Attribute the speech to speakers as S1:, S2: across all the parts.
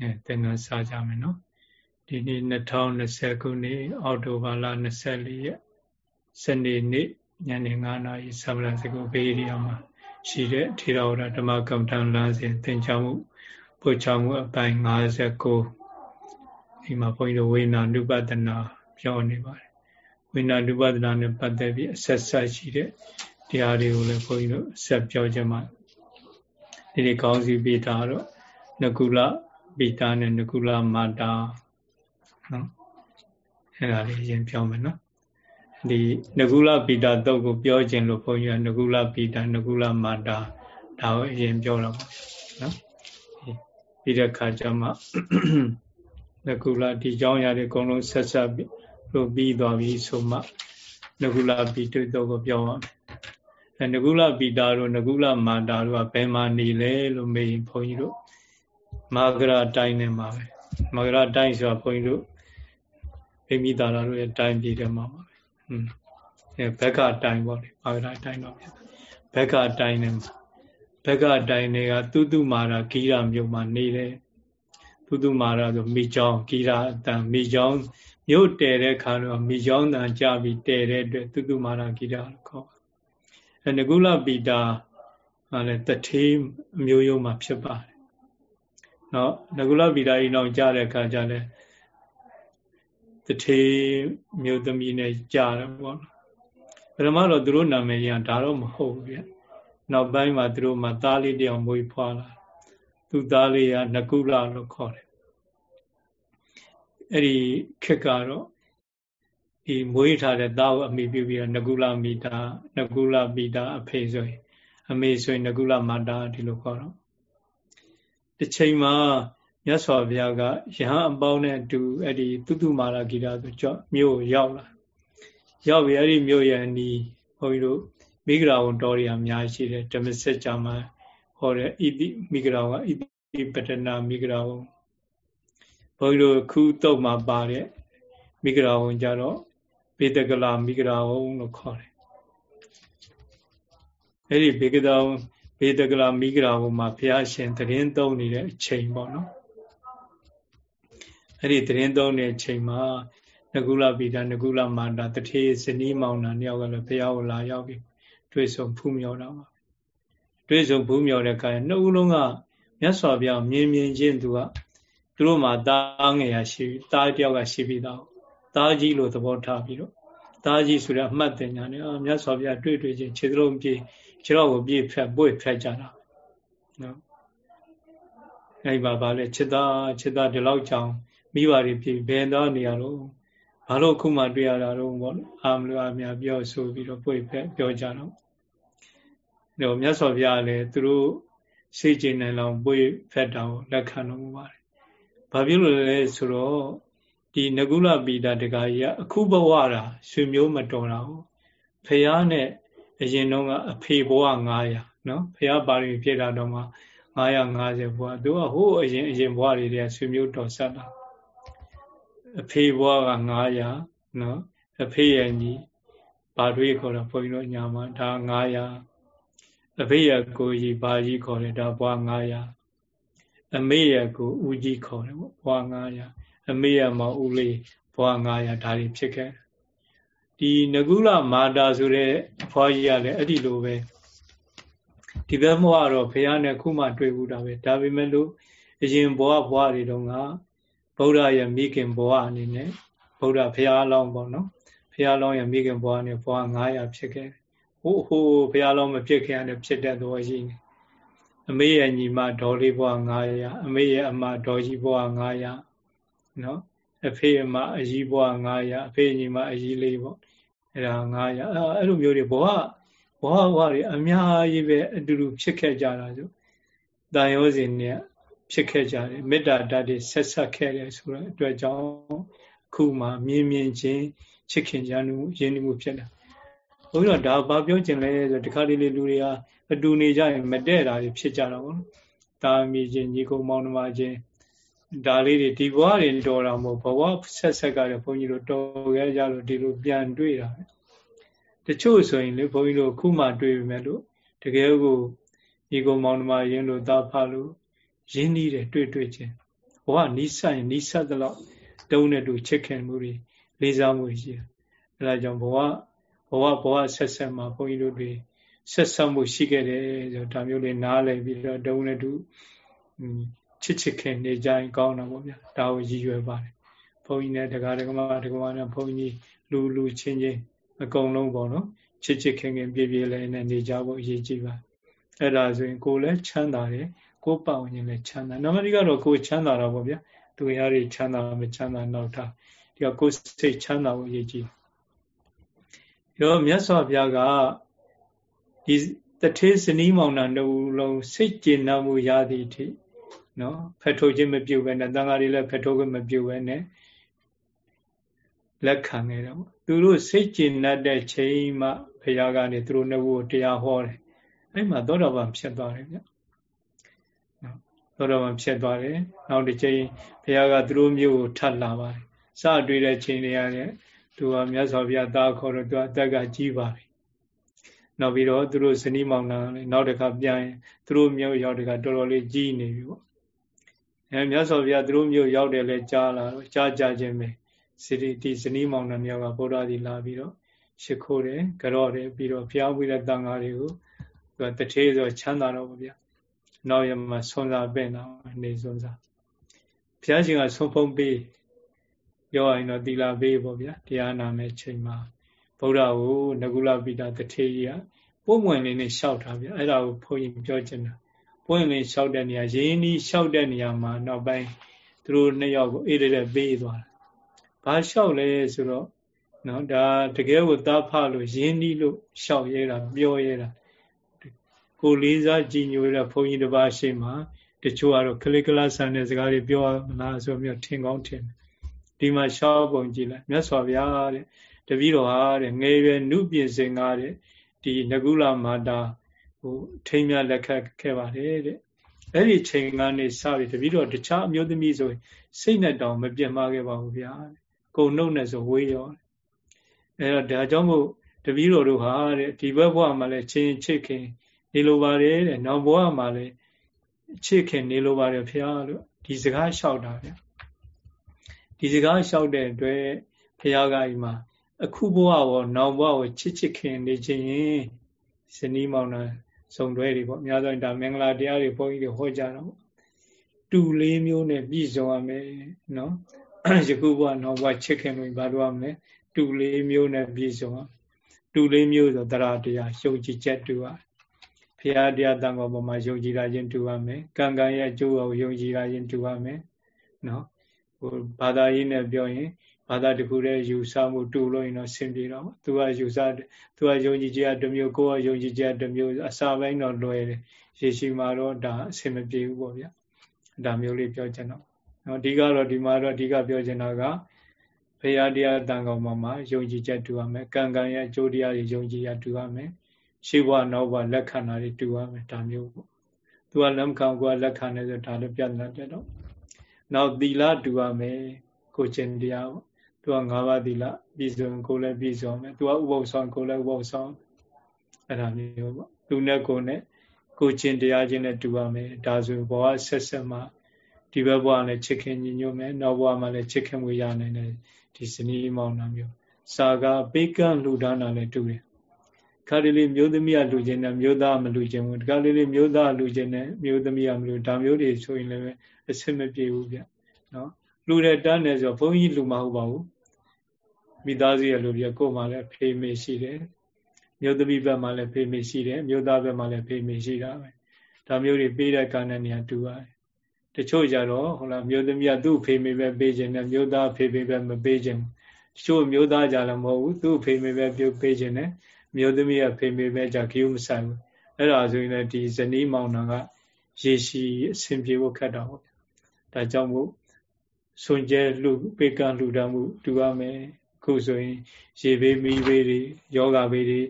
S1: အဲသင်္ကန်းစားကြမယ်နော်ဒီနေ့2020ခုနှစ်အောက်တိုဘာလ24ရက်စနေနေ့ညနေ9နာရီသမဏစကုဘေးရီယာမှာရှိတဲ့ထေရဝါဒဓမ္မကမ္မဋ္ဌာန်းလမ်းစဉ်သင်ကြားမှုပို့ချမှုအပိုင်း59ဒီမှာဘုန်းကြီးတို့ဝိညာဉ် ानु ပဒနာပြောနေပါတယ်ဝိညာဉ် ानु ပဒနာနဲ့ပတ်သက်ပြီးအဆက်ဆက်ရှိတဲ့တရားတွေကိုလည်းဘုန်းကြီးတို့ဆက်ပြောကြမှာဒီနေ့ကောင်းစီပိတာတော့နကုလ ပိတာနဲ့နကုလမတာနော်အဲ့ဒါလေးရင်ပြောမယ်နော်ဒီနကုလပိတာတုတ်ကိုပြောခြင်းလို့ဘုန်းကြီးကနကုလပိတာနကုလမတာဒါကိုအရင်ပြောတော့နော်ပြီးတဲ့ခါကျမှနကုလဒီကြောင်းရတဲ့အကုန်လုံးဆက်ဆက်လို့ပြီးသွားပြီဆိုမှနကုလပိတုတ်ကိုပြောပါမယ်နကုလပိတာတို့နကုလမာတာတို့ကဘယ်မှာနေလဲလို့မေးရင်ဘုန်းကြီးတို့ ဂရတိုင်းထဲမှာပဲမာဂရတိုင်းဆိုတာဘုန်းကြီးတို့ဗိမိတာရာတို့ရဲ့တိုင်းပြည်ထဲမှာပါပဲอืมအဲဘက်ကအတိုင်းပေါ့လေမာဂရတိုင်းတော့ဖြစ်ဘက်ကအတိုင်းနဲ့ဘက်ကအတိုင်းတွေကတုတုမာရာဂိရာမြို့မှာနေတယ်တုတုမာရာဆိုမိချောင်းဂိရာအတန်မိချောင်းမြို့တည်တဲ့ခါတော့မိချောင်းတန်ကြပြီးတည်တဲ့အတွက်တုတုမာရာဂိရာလို့ခေါ်ပါအဲငကုလပိတာဟာလည်းတထေးအမျိုးယုံမှာဖြစ်ပါတယ် နော်ငကုလပိတာဤနောက်ကြတဲ့အခါကျလည်းတထေးမျိုးသမီးနဲ့ကြားတယ်ပေါ့နော်ပထမတော့သူတို့နာမည်ကြီးဒါတော့မဟုတ်ဘူးဗျနောက်ပိုင်းမှာသူတို့မှသားလေးတယောက်မွေးဖွာလာသူသားလေးကနကုလလို့ခေါ်တယ်အဲ့ဒီခက်ကတော့ဒီမွေးထားတဲ့သားကိုအမိပြုပြီးတော့နကုလမိတာနကုလမိတာအဖေဆိုရင်အမေဆိုရင်နကုလမာတာဒီလိုခေါ်တော့ တစ်ချိန်မှာမြတ်စွာဘုရားကယဟန်အပေါင်းနဲ့အတူအဲ့ဒီတုတုမာရဂီတာဆိုကြောမြို့ရောက်လာရောက်ပြီအဲ့ဒီမြို့ရဲ့အနီးဘုန်းကြီးတို့မိဂရာဝန်တော်ရီအများရှိတယ်ဓမ္မစကြာမှာဟောတဲ့ဣတိမိဂရာဝဣတိပတနာမိဂရာဝန်ဘုန်းကြီးတို့ခုတုတ်မှာပါတဲ့မိဂရာဝန်ကြတော့ဘေတကလာမိဂရာဝုံလို့ခေါ်တယ်အဲ့ဒီဘေကတော ဘေတကလာမိဂရာဝုံမှာဘုရားရှင်တရင်သုံးနေတဲ့အချိန်ပေါ့နော်အဲ့ဒီတရင်သုံးတဲ့အချိန်မှာနကုလပိတာနကုလမာတာတထေဇနီးမောင်နှံယောက်ကလည်းဘုရားကိုလာရောက်ပြီးတွေ့ဆုံဖူးမြော်တာပါတွေ့ဆုံဖူးမြော်တဲ့အခါနှစ်ဦးလုံးကမြတ်စွာဘုရားမြင်မြင်ချင်းသူကသူတို့မှာတားငယ်ရရှိတားတယောက်ကရှိပြီးသားသားကြီးလို့သဘောထားပြီးတော့သားကြီးဆိုတဲ့အမှတ်တင်ညာနဲ့အာမြတ်စွာဘုရားတွေ့တွေ့ချင်းခြေသလုံးပြေး ခြေတော်ကိုပြေးဖြတ်ပွေဖြတ်ကြတာနော်အဲဒီမှာဗာလဲခြေသားခြေသားဒီလောက်ကြောင်မိဘတွေပြေးဘယ်သားနေရတော့ဘာလို့ခုမှတွေ့ရတာတော့ဘောအာမလို့အများပြောဆိုပြီးတော့ပွေဖြတ်ပြောကြတော့တော့မြတ်စွာဘုရားလည်းသူတို့စိတ်ကျင်နိုင်လောက်ပွေဖြတ်တာကိုလက်ခံတော်မူပါတယ်ဘာဖြစ်လို့လဲဆိုတော့ဒီနကုလပိတာတကာကြီးကအခုဘဝတာရွှေမျိုးမတော်တာဟုတ်ဖះနဲ့ အရင်တော့ကအဖေဘဝ900နော်ဖះပါရမီပြည့်တာတော့မှ950ဘဝသူကဟိုးအရင်အရင်ဘဝတွေတည်းရွှေမျိုးတော်ဆက်တာအဖေဘဝက900နော်အဖေရဲ့ညီဘာတွေခေါ်တာဘုန်းကြီးတို့ညာမှာဒါ900အဖေရဲ့ကိုကြီးဘာကြီးခေါ်တယ်ဒါဘဝ900အမေရဲ့ကိုဦးကြီးခေါ်တယ်ပေါ့ဘဝ900အမေရမဦးလေးဘွား900ဒါတွေဖြစ်ခဲ့ ဒီနကုလမာတာဆိုတဲ့အဖွားကြီးကလည်းအဲ့ဒီလိုပဲဒီဘက်ဘဝတော့ဘုရားနဲ့ခုမှတွေ့ဘူးတာပဲဒါပေမဲ့လို့အရင်ဘဝဘဝတွေတုန်းကဗုဒ္ဓရဲ့မိခင်ဘဝအနေနဲ့ဗုဒ္ဓဘုရားလောင်းပေါ့နော်ဘုရားလောင်းရဲ့မိခင်ဘဝနဲ့ဘဝ900ဖြစ်ခဲ့ဟိုးဟိုးဘုရားလောင်းမဖြစ်ခင်နဲ့ဖြစ်တဲ့သဘောရှိနေအမေရဲ့ညီမဒေါ်လေးဘဝ900အမေရဲ့အမဒေါ်ကြီးဘဝ900နော်အဖေအမအကြီးဘွား900အဖေညီမအကြီးလေးပေါ့ အဲ့ဒါ900အဲ့လိုမျိုးတွေဘဝဘဝဘဝတွေအများကြီးပဲအတူတူဖြစ်ခဲ့ကြတာဆိုတန်ရောစဉ်နဲ့ဖြစ်ခဲ့ကြတယ်မေတ္တာဓာတ်တွေဆက်ဆက်ခဲ့တယ်ဆိုတော့အတွက်ကြောင့်အခုမှမြင်မြင်ချင်းချစ်ခင်ကြမှုရင်းနှီးမှုဖြစ်တာဘုရားဒါဘာပြောချင်လဲဆိုဒီခါလေးလေးလူတွေဟာအတူနေကြရင်မတည့်တာတွေဖြစ်ကြတာပေါ့နော်တာမီချင်းညီကုံမောင်နှမချင်း ဒါလေးတွေဒီဘဝတွေတော်တာမဟုတ်ဘဝဆက်ဆက်ကလည်းဘုန်းကြီးတို့တော်ခဲ့ကြလို့ဒီလိုပြန်တွေ့တာပဲတချို့ဆိုရင်လေဘုန်းကြီးတို့ခုမှတွေ့ပြီမဲ့လို့တကယ်ကိုညီကုံမောင်နှမရင်းလို့တာဖလို့ရင်းနှီးတယ်တွေ့တွေ့ချင်းဘဝနီးဆိုင်နီးဆက်သလောက်တုံးနဲ့တူချစ်ခင်မှုတွေလေးစားမှုရှိတယ်အဲဒါကြောင့်ဘဝဘဝဘဝဆက်ဆက်မှာဘုန်းကြီးတို့တွေဆက်ဆက်မှုရှိခဲ့တယ်ဆိုဒါမျိုးလေးနားလည်ပြီးတော့တုံးနဲ့တူ ချစ်ချစ်ခင်နေကြရင်ကောင်းတာပေါ့ဗျာဒါကိုရည်ရွယ်ပါတယ်ဘုန်းကြီးနဲ့တရားဓမ္မဓမ္မနဲ့ဘုန်းကြီးလူလူချင်းချင်းအကုန်လုံးပေါ့နော်ချစ်ချစ်ခင်ခင်ပြည့်ပြည့်လေးနဲ့နေကြဖို့အရေးကြီးပါအဲ့ဒါဆိုရင်ကိုယ်လည်းချမ်းသာတယ်ကိုယ်ပတ်ဝန်းကျင်လည်းချမ်းသာနမတိကတော့ကိုယ်ချမ်းသာတာပေါ့ဗျာသူရည်ချမ်းသာမချမ်းသာနောက်ထားဒီကကိုယ်စိတ်ချမ်းသာဖို့အရေးကြီးရောမြတ်စွာဘုရားကဒီတထေးဇနီးမောင်နှံတို့လုံးစိတ်ကျေနပ်မှုရသည့်အထိ နော်ဖက်ထုတ်ခြင်းမပြုတ်ပဲနဲ့တန်ဃာတွေလည်းဖက်ထုတ်ခြင်းမပြုတ်ပဲနဲ့လက်ခံနေတယ်ပေါ့သူတို့စိတ်ကျေနပ်တဲ့ချိန်မှဘုရားကနေသူတို့နှစ်ခုကိုတရားဟောတယ်အဲ့မှာသောတာပန်ဖြစ်သွားတယ်ဗျသောတာပန်ဖြစ်သွားတယ်နောက်တစ်ချိန်ဘုရားကသူတို့မျိုးကိုထပ်လာပါတယ်စတွေ့တဲ့ချိန်တွေရတယ်သူကမြတ်စွာဘုရားသားခေါ်တော့သူအသက်ကကြီးပါပြီနောက်ပြီးတော့သူတို့ဇနီးမောင်နှံလည်းနောက်တစ်ခါပြန်ရင်သူတို့မျိုးရောက်တကတော်တော်လေးကြီးနေပြီပေါ့ အဲမြတ်စွာဘုရားသူတို့မျိုးရောက်တယ်လဲကြားလာတော့ကြားကြခြင်းပဲစီရီဒီဇနီးမောင်နှံမြောက်ကဗုဒ္ဓဒီလာပြီးတော့ရှ िख ိုးတယ်ကြော့တယ်ပြီးတော့ဘုရားဝိရတန်ဃာတွေကိုသူကတထေးဆိုချမ်းသာတော့ဗျာနောက်ရမှာဆွမ်းစားပင့်တာနေဆွမ်းစားဘုရားရှင်ကဆုံးဖုံးပေးပြောရင်တော့သီလာပေးပေါ့ဗျာတရားနာမဲ့ချိန်မှာဗုဒ္ဓကိုနကုလပိတာတထေးကြီးကပုံဝင်လေးနဲ့လျှောက်တာဗျာအဲ့ဒါကိုဘုန်းကြီးပြောချင်တာ ပွင့်လင်းလျှောက်တဲ့နေရာရင်းနှီးလျှောက်တဲ့နေရာမှာနောက်ပိုင်းသူတို့နှစ်ယောက်ကိုအေးတဲ့ပေးသွားတာဘာလျှောက်လဲဆိုတော့နော်ဒါတကယ်ကိုသားဖလို့ရင်းနှီးလို့လျှောက်ရဲတာပြောရဲတာကိုလေးစားကြည်ညိုတဲ့ဘုန်းကြီးတစ်ပါးရှိမှတချို့ကတော့ခလစ်ကလဆန်တဲ့စကားတွေပြောမလားဆိုမျိုးထင်ကောင်းထင်တယ်ဒီမှာရှောက်ပုံကြည့်လိုက်မြတ်စွာဘုရားတဲ့တပည့်တော်ဟာတဲ့ငယ်ရွယ်နုပြင်စင်ကားတဲ့ဒီနကုလမာတာ ဟိုထိမ်းမြလက်ခတ်ခဲ့ပါတယ်တဲ့အဲ့ဒီချိန်ကနေစပြီးတပည့်တော်တခြားအမျိုးသမီးဆိုစိတ်နဲ့တောင်မပြတ်မှားခဲ့ပါဘူးဗျာကုံနှုတ်နဲ့ဆိုဝေးရောအဲ့တော့ဒါကြောင့်မို့တပည့်တော်တို့ဟာတဲ့ဒီဘက်ဘဝမှာလည်းချင်းချစ်ခင်နေလိုပါတယ်တဲ့နောက်ဘဝမှာလည်းချစ်ခင်နေလိုပါတယ်ဖះလို့ဒီစကားလျှောက်တာဗျဒီစကားလျှောက်တဲ့အတွက်ဖះကဒီမှာအခုဘဝရောနောက်ဘဝကိုချစ်ချစ်ခင်နေခြင်းရင်ဇနီးမောင်နှံ စုံတွဲတွေပေါ့အများဆုံးဒါမင်္ဂလာတရားတွေဘုန်းကြီးတွေဟောကြတာပေါ့တူလေးမျိုးနဲ့ပြည့်စုံရမယ်နော်ယခုဘဝနောက်ဘဝချစ်ခင်လို့ဘာလို့ရမလဲတူလေးမျိုးနဲ့ပြည့်စုံရတူလေးမျိုးဆိုတရားတရားရှုံကြည်ချက်တူရဖရာတရားတန်ခေါ်ပေါ်မှာယုံကြည်တာချင်းတူရမယ်ကံကံရဲ့အကျိုးကိုယုံကြည်တာချင်းတူရမယ်နော်ဟိုဘာသာရေးနဲ့ပြောရင် ဘာသာတစ်ခုတည်းယူဆမှုတူလို့ရင်တော့ဆင်ပြေတော့သူကယူဆသူကယုံကြည်ခြင်းတစ်မျိုးကိုယ်ကယုံကြည်ခြင်းတစ်မျိုးအစာပိုင်းတော့လွယ်တယ်ရေရှိမှာတော့ဒါအဆင်မပြေဘူးပေါ့ဗျာဒါမျိုးလေးပြောချင်တော့နော်အဓိကတော့ဒီမှာတော့အဓိကပြောချင်တာကဘုရားတရားတန်ကောင်မှာမှာယုံကြည်ချက်တူရမယ်ကံကံရဲ့အကျိုးတရားတွေယုံကြည်ရတူရမယ်ရှိဘဝနောက်ဘဝလက်ခံတာတွေတူရမယ်ဒါမျိုးပေါ့သူကလက်ခံကိုကလက်ခံနေဆိုဒါလည်းပြဿနာတက်တော့နောက်သီလတူရမယ်ကိုကျင့်တရားပေါ့ သူက၅ပါးသီလပြည်စုံကိုလည်းပြည်စုံမယ်သူကဥပုသ်ဆောင်ကိုလည်းဥပုသ်ဆောင်အဲ့ဒါမျိုးပေါ့သူနဲ့ကိုနဲ့ကိုကျင့်တရားချင်းနဲ့တူရမယ်ဒါဆိုဘဝဆက်ဆက်မှာဒီဘက်ဘဝနဲ့ချစ်ခင်ညီညွတ်မယ်နောက်ဘဝမှာလည်းချစ်ခင်မှုရနိုင်တယ်ဒီဇနီးမောင်နှံမျိုးစာကပေကံလူဒါနာလည်းတူတယ်ခါလေးလေးမျိုးသမီးကလူချင်းနဲ့မျိုးသားမလူချင်းဘူးတခါလေးလေးမျိုးသားလူချင်းနဲ့မျိုးသမီးကမလူဒါမျိုးတွေဆိုရင်လည်းအဆင်မပြေဘူးဗျနော် လူတဲ့တန်းနေဆိုဘုန်းကြီးလူမဟုတ်ပါဘူးမိသားစုရဲ့လူပြကိုယ်မှလည်းဖေးမေရှိတယ်မျိုးသမီးဘက်မှလည်းဖေးမေရှိတယ်မျိုးသားဘက်မှလည်းဖေးမေရှိတာပဲဒါမျိုးတွေပေးတဲ့ကံနဲ့နေရာတူပါတယ်တချို့ကြတော့ဟုတ်လားမျိုးသမီးကသူ့ဖေးမေပဲပေးခြင်းနဲ့မျိုးသားဖေးမေပဲမပေးခြင်းတချို့မျိုးသားကြလည်းမဟုတ်ဘူးသူ့ဖေးမေပဲပြုတ်ပေးခြင်းနဲ့မျိုးသမီးကဖေးမေပဲကြခီးမဆိုင်ဘူးအဲ့ဒါဆိုရင်လည်းဒီဇနီးမောင်နှံကရေရှည်အဆင်ပြေဖို့ခက်တာပေါ့ဒါကြောင့်မို့ စွန်ကျဲလှပေကလှူဒါန်းမှုတူရမယ်ခုဆိုရင် ရေဘေးမီးဘေးတွေယောဂဘေးတွေ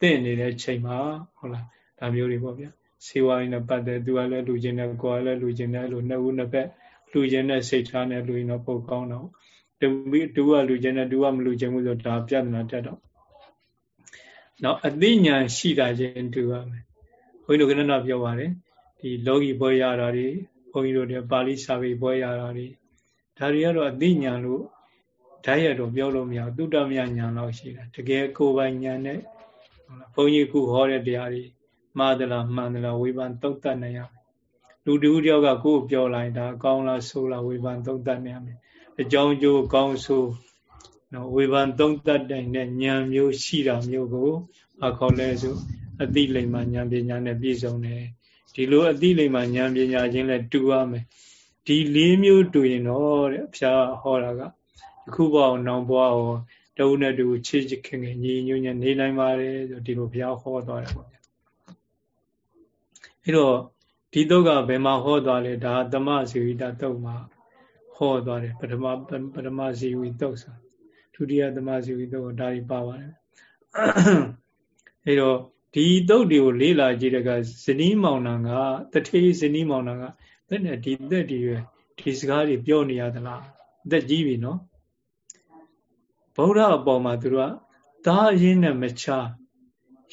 S1: တင့်နေတဲ့ချိန်မှာဟုတ်လားဒါမျိုးတွေပေါ့ဗျာစေဝါရင်နဲ့ပတ်သက်သူကလည်းလူချင်းနဲ့ကိုယ်ကလည်းလူချင်းနဲ့လို့နှစ်ဦးနှစ်ဘက်လူချင်းနဲ့စိတ်ထားနဲ့လူရင်တော့ပုတ်ကောင်းတော့တူတူကလူချင်းနဲ့တူကမလူချင်းဘူးဆိုဒါပြဿနာတက်တော့နောက်အသိဉာဏ်ရှိတာချင်းတူရမယ်ဘုန်းကြီးတို့ကလည်းပြောပါတယ်ဒီလောကီဘွဲရတာတွေဘုန်းကြီးတို့တွေပါဠိစာပေပွဲရတာတွေ ဒါတွေကတော့အသိဉာဏ်လို့ဓာတ်ရတော့ပြောလို့မရသုတ္တမယဉာဏ်လောက်ရှိတာတကယ်ကိုယ်ပိုင်ဉာဏ်နဲ့ဘုန်းကြီးခုဟောတဲ့တရားတွေမှားသလားမှန်သလားဝေဖန်သုံးသပ်နိုင်ရမယ်လူတူတယောက်ကကိုယ်ပြောလိုက်တာကောင်းလားဆိုးလားဝေဖန်သုံးသပ်နိုင်ရမယ်အကြောင်းကျိုးကောင်းဆိုးနော်ဝေဖန်သုံးသပ်တဲ့ဉာဏ်မျိုးရှိတာမျိုးကိုအခေါ်လဲဆိုအတိလိမ္မာဉာဏ်ပညာနဲ့ပြည့်စုံတယ်ဒီလိုအတိလိမ္မာဉာဏ်ပညာချင်းလဲတူရမယ် ဒီလေးမျိုးတူရင်တော့တဲ့အဖျားဟောတာကခုဘောအောင်နောင်ဘွားဟောတဝုနဲ့တူချစ်ချစ်ခင်ခင်ညီညွတ်ညနေနိုင်ပါတယ်ဆိုဒီလိုဘုရားဟောသွားတယ်ပေါ့အဲ့တော့ဒီတော့ကဘယ်မှာဟောသွားလဲဒါသမဇီဝိတတုတ်မှာဟောသွားတယ်ပထမပထမဇီဝိတုတ်ဆိုဒုတိယသမဇီဝိတုတ်ဒါကြီးပါပါတယ်အဲ့တော့ဒီတုတ်တွေကိုလေးလာကြည့်တဲ့ကဇနီးမောင်နှံကတထေးဇနီးမောင်နှံက ဘယ်နဲ့ဒီသက်ဒီရွယ်ဒီစကားတွေပြောနေရသလားအသက်ကြီးပြီနော်ဗုဒ္ဓအပေါ်မှာသူတို့ကဒါအရင်နဲ့မချ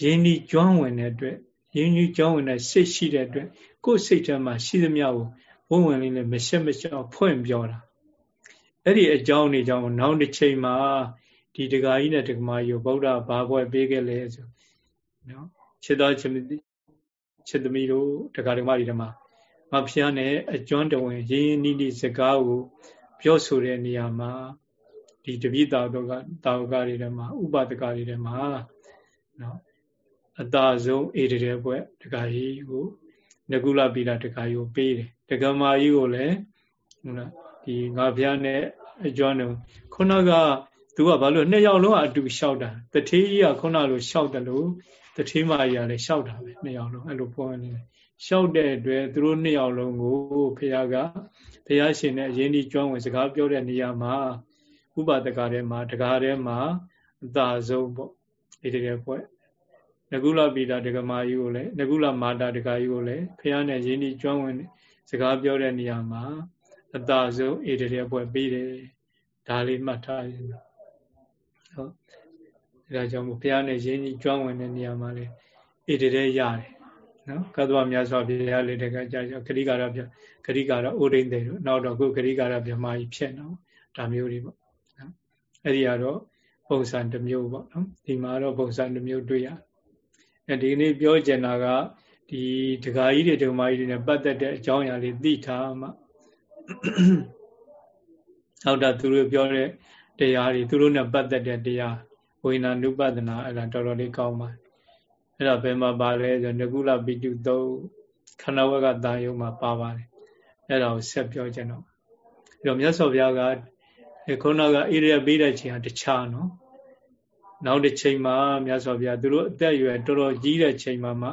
S1: ရင်းဒီကျွမ်းဝင်တဲ့အတွက်ရင်းကြီးကျွမ်းဝင်တဲ့စိတ်ရှိတဲ့အတွက်ကိုယ်စိတ်ထဲမှာရှိသမျှကိုဘုံဝင်လေးနဲ့မရှက်မရှက်ဖွင့်ပြောတာအဲ့ဒီအကြောင်းတွေကြောင့်နောက်တစ်ချိန်မှာဒီဒကာကြီးနဲ့ဒကမာကြီးကိုဗုဒ္ဓဘာဘွယ်ပေးခဲ့လဲဆိုနော်ခြေတော်ချစ်ချစ်သမီးတို့ဒကာဒကမာကြီးတွေမှာ မဖျားနဲ့အကျွမ်းတဝင်ရင်းနီးနီးစကားကိုပြောဆိုတဲ့နေရာမှာဒီတပိတာတို့ကတာဝကတွေထဲမှာဥပဒကတွေထဲမှာနော်အသာဆုံးအေတတဲ့ဘွဲ့ဒကာကြီးကိုနကုလပိလာဒကာကြီးကိုပေးတယ်ဒကမာကြီးကိုလည်းဟုတ်လားဒီငါဖျားနဲ့အကျွမ်းတို့ခုနကသူကဘာလို့နှစ်ယောက်လုံးအတူလျှောက်တာတထေးကြီးကခုနလိုလျှောက်တယ်လို့တထေးမကြီးကလည်းလျှောက်တာပဲနှစ်ယောက်လုံးအဲ့လိုပေါ်နေတယ် လျှောက်တဲ့အတွက်သူတို့နှစ်ယောက်လုံးကိုဖះကဖះရှင်နဲ့အရင်ဒီကျွမ်းဝင်စကားပြောတဲ့နေရာမှာဥပဒကထဲမှာတကားထဲမှာအသာဆုံးပေါ့ဒီတကယ်ပေါ့နကုလပိတာဒကမာကြီးကိုလည်းနကုလမာတာဒကာကြီးကိုလည်းဖះနဲ့ရင်းဒီကျွမ်းဝင်စကားပြောတဲ့နေရာမှာအသာဆုံးအေတရေပွဲပြီးတယ်ဒါလေးမှတ်ထားရင်ဟုတ်ဒါကြောင့်မို့ဘုရားနဲ့ရင်းကြီးကျွမ်းဝင်တဲ့နေရာမှာလေအေတရေရတယ် နော်ကသဝမြတ်စွာဘုရားလေးတကကြာကြာခရိကာရပြခရိကာရအိုဒိန်တယ်တို့နောက်တော့ခုခရိကာရပြမကြီးဖြစ်နော်ဒါမျိုးတွေပေါ့နော်အဲ့ဒီကတော့ပုံစံတစ်မျိုးပေါ့နော်ဒီမှာတော့ပုံစံတစ်မျိုးတွေ့ရအဲဒီနေ့ပြောချင်တာကဒီဒကာကြီးတွေဒကာမကြီးတွေနဲ့ပတ်သက်တဲ့အကြောင်းအရာလေးသိထားမှနောက်တာသူတို့ပြောတဲ့တရားတွေသူတို့နဲ့ပတ်သက်တဲ့တရားဝိညာဉ်နုပဒနာအဲ့ဒါတော်တော်လေးကောင်းပါတယ် အဲ့ဒါဘယ်မှာပါလဲဆိုငကုလပိတုသုံးခန္ဓာဝကတာယုံမှာပါပါတယ်အဲ့ဒါကိုဆက်ပြောကြတော့အဲ့တော့မြတ်စွာဘုရားကခုနကဣရိယာပေးတဲ့ချိန်ဟာတခြားနော်နောက်တစ်ချိန်မှာမြတ်စွာဘုရားသူတို့အသက်အရွယ်တော်တော်ကြီးတဲ့ချိန်မှာမှ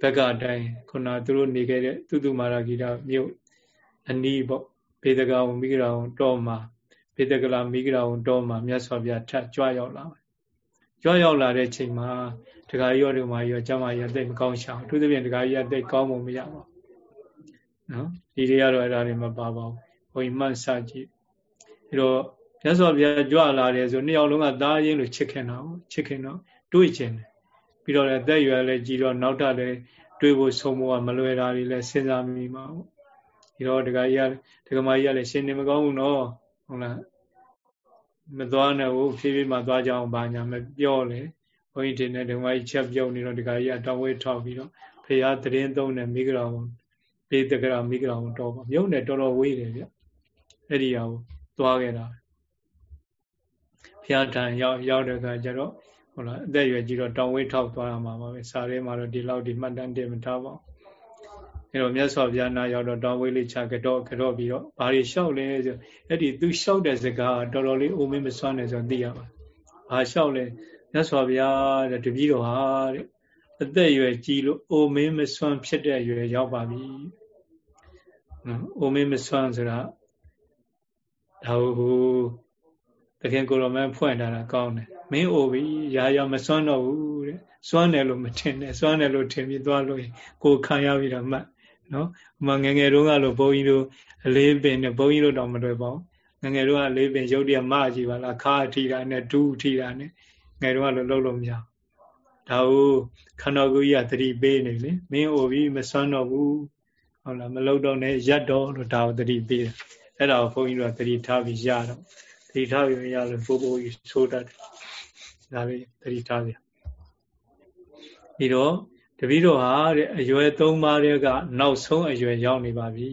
S1: ဘက်ကအတိုင်းခုနသူတို့နေခဲ့တဲ့သူတုမာရဂီတာမြို့အနီးပေါ့ဘေဒကဝမိဂရာဝတော်မှာဘေဒကလာမိဂရာဝတော်မှာမြတ်စွာဘုရားထကြွရောက်လာတယ် ကြွရောက်လာတဲ့ချိန်မှာဒကာကြီးရောဒီမှာရောကျမကြီးအသိမကောင်းရှောင်သူသဖြင့်ဒကာကြီးအသိကောင်းမှုမရပါဘူးနော်ဒီတွေကတော့အဲ့ဒါတွေမပါပါဘူးဘုန်းကြီးမှတ်စကြည့်အဲတော့မြတ်စွာဘုရားကြွလာတယ်ဆိုနှစ်ယောက်လုံးကသားချင်းလိုချစ်ခင်တာကိုချစ်ခင်တော့တွေးကျင်တယ်ပြီးတော့လည်းသက်ရွယ်လည်းကြီးတော့နောက်ထပ်လည်းတွေးဖို့ဆုံးဖို့ကမလွယ်တာတွေလည်းစဉ်းစားမိမှာပေါ့ဒီတော့ဒကာကြီးကဒကာမကြီးကလည်းရှင်နေမကောင်းဘူးနော်ဟုတ်လား မသွားနဲ့ဘူးဖြည်းဖြည်းမှသွားကြအောင်ဘာညာမပြောလေဘုန်းကြီးတင်တဲ့ဒကာမကြီးချက်ပြုတ်နေတော့ဒကာကြီးကတောင်းဝဲထောက်ပြီးတော့ဖရာတရင်သုံးတဲ့မိဂရာဝန်ပေတကရာမိဂရာဝန်တော့ပါမြုပ်နေတော်တော်ဝေးတယ်ဗျအဲ့ဒီဟာကိုသွားခဲ့တာဖရာထံရောက်ရောက်တဲ့အခါကျတော့ဟုတ်လားအသက်အရွယ်ကြီးတော့တောင်းဝေးထောက်သွားရမှာပါပဲစာရဲမှာတော့ဒီလောက်ဒီမှတ်တမ်းတင်မထားပါဘူး အဲ့တော့မြတ်စွာဘုရားနာရောက်တော့တောင်းဝေးလေးချကတော့ကတော့ပြီးတော့ဘာတွေလျှောက်လဲဆိုအဲ့ဒီသူလျှောက်တဲ့စကားတော်တော်လေးအိုမင်းမစွမ်းနေဆိုသိရပါဘာလျှောက်လဲမြတ်စွာဘုရားတဲ့တပည့်တော်ဟာတဲ့အသက်အရွယ်ကြီးလို့အိုမင်းမစွမ်းဖြစ်တဲ့အရွယ်ရောက်ပါပြီနော်အိုမင်းမစွမ်းဆိုတာဒါဟုတ်တခင်ကိုရောမန်းဖွင့်ထားတာကောင်းတယ်မင်းအိုပြီရာရာမစွမ်းတော့ဘူးတဲ့စွမ်းတယ်လို့မထင်နဲ့စွမ်းတယ်လို့ထင်ပြီးသွားလို့ကိုခံရပြီတော့မှတ် နော်ဟိုမှာငငယ်တုန်းကလို့ဘုန်းကြီးတို့အလေးပင်နဲ့ဘုန်းကြီးတို့တော့မတွေ့ပါဘူးငငယ်တုန်းကအလေးပင်ရုပ်တရက်မကြည့်ပါလားခါအထီတာနဲ့ဒူးအထီတာနဲ့ငယ်တုန်းကလို့လုံးလို့မရဒါဟုခန္ဓာကိုယ်ကြီးကသတိပေးနေလေမင်းအိုပြီမစွမ်းတော့ဘူးဟုတ်လားမလုံတော့နဲ့ရက်တော့လို့ဒါကိုတတိပေးတယ်အဲ့ဒါကိုဘုန်းကြီးတို့ကတတိထားပြီးရတော့တတိထားပြီးရလို့ပိုးပိုးကြီးဆိုးတတ်တယ်ဒါလေးတတိထားပြပြီးတော့ တပည့်တော်ဟာတဲ့အရွယ်၃ပါးတဲ့ကနောက်ဆုံးအရွယ်ရောက်နေပါပြီ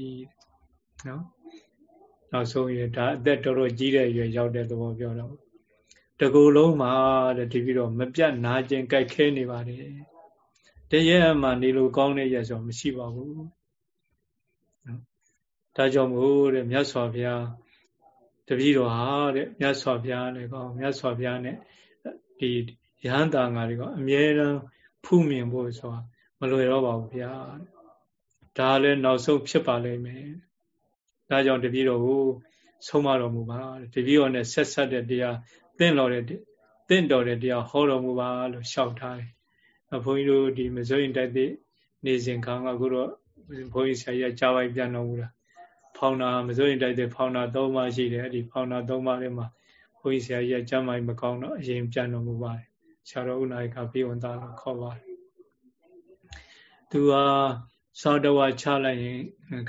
S1: နော်နောက်ဆုံးရွယ်ဒါအသက်တော်တော်ကြီးတဲ့အရွယ်ရောက်တဲ့သဘောပြောတော့တကူလုံးမှာတဲ့တပည့်တော်မပြတ်နာကျင်ကြိုက်ခဲနေပါတယ်တရက်မှနေလို့ကောင်းတဲ့ရက်ဆိုမရှိပါဘူးနော်ဒါကြောင့်မို့တဲ့မြတ်စွာဘုရားတပည့်တော်ဟာတဲ့မြတ်စွာဘုရားနဲ့ကောမြတ်စွာဘုရားနဲ့ဒီရဟန္တာငါတွေကအမြဲတမ်း ဖူးမြင်ဖို့ဆိုတာမလွယ်တော့ပါဘူးဗျာဒါလည်းနောက်ဆုံးဖြစ်ပါလိမ့်မယ်ဒါကြောင့်တပည့်တော်ကိုဆုံးမတော်မူပါတပည့်တော်နဲ့ဆက်ဆက်တဲ့တရားသင်တော်တဲ့သင်တော်တဲ့တရားဟောတော်မူပါလို့လျှောက်ထားတယ်ဘုန်းကြီးတို့ဒီမစိုးရင်တိုက်တဲ့နေစဉ်ခါကအခုတော့ဘုန်းကြီးဆရာကြီးကြားပိုက်ပြန်တော်မူတာဖောင်းနာမစိုးရင်တိုက်တဲ့ဖောင်းနာ၃ပါးရှိတယ်အဲ့ဒီဖောင်းနာ၃ပါးထဲမှာဘုန်းကြီးဆရာကြီးကကြားမိုက်မကောင်းတော့အရင်ပြန်တော်မူပါတယ် ဆရာတော်ဥနာယကပြေဝန်သားလို့ခေါ်ပါတယ်သူကစောတဝချလိုက်ရင်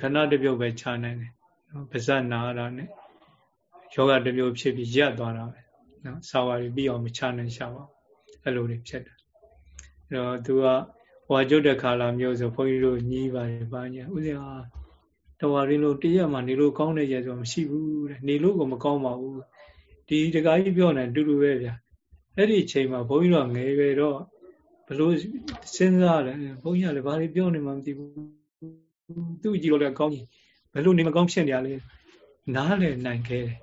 S1: ခဏတစ်ပြုတ်ပဲချနိုင်တယ်နော်ပါဇက်နာတာနဲ့ယောဂတစ်မျိုးဖြစ်ပြီးရပ်သွားတာပဲနော်စာဝါရီပြီးအောင်မချနိုင်ရှာပါအဲ့လိုတွေဖြစ်တယ်အဲ့တော့သူကဟွာကျွတ်တဲ့ခါလာမျိုးဆိုဘုန်းကြီးတို့ညီးပါတယ်ပါညာဥစဉ်ဟာတဝါရင်းလို့တရက်မှနေလို့ကောင်းတဲ့ရက်ဆိုမရှိဘူးတဲ့နေလို့ကိုမကောင်းပါဘူးဒီတကားကြီးပြောနေတူတူပဲဗျာ အဲ့ဒီအချိန်မှာဘုန်းကြီးတို့ငယ်ရွယ်တော့ဘလို့စဉ်းစားတယ်ဘုန်းကြီးကလည်းဘာတွေပြောနေမှမသိဘူးသူ့ကြည့်လို့လည်းကောင်းကြီးဘလို့နေမကောင်းဖြစ်နေရလဲနားလည်းနိုင်ခဲ့တယ်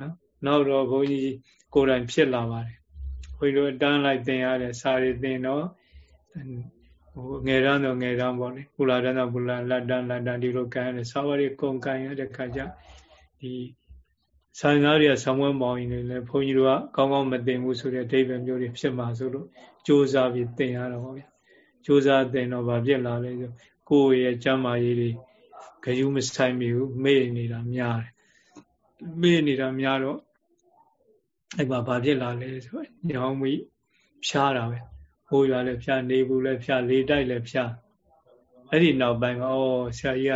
S1: နော်နောက်တော့ဘုန်းကြီးကိုယ်တိုင်ဖြစ်လာပါတယ်ဘုန်းကြီးတို့တန်းလိုက်သင်ရတယ်စာရီသင်တော့ဟိုငယ်ရမ်းတော့ငယ်ရမ်းပေါ့လေပူလာတန်းတော့ပူလာလက်တန်းလက်တန်းဒီလိုကန်ရတယ်စာဝရီကုန်ကန်ရတဲ့ခါကျဒီ ဆိုင်သားတွေကဆောင်းဝဲပေါင်းရင်လည်းဘုန်းကြီးတို့ကကောင်းကောင်းမသိဘူးဆိုတဲ့အဓိပ္ပာယ်မျိုးတွေဖြစ်မှာဆိုလို့ကြိုးစားပြီးသင်ရတော့ဗျာကြိုးစားသင်တော့ဗာပြက်လာလဲဆိုကိုယ်ရဲ့ကျမ်းမာရေးတွေဂယုမဆိုင်မိဘူးမေ့နေတာများတယ်မေ့နေတာများတော့အဲ့မှာဗာပြက်လာလဲဆိုညောင်းမိဖြားတာပဲဟိုရွာလည်းဖြားနေဘူးလည်းဖြားလေတိုက်လည်းဖြားအဲ့ဒီနောက်ပိုင်းကဩဆရာကြီးက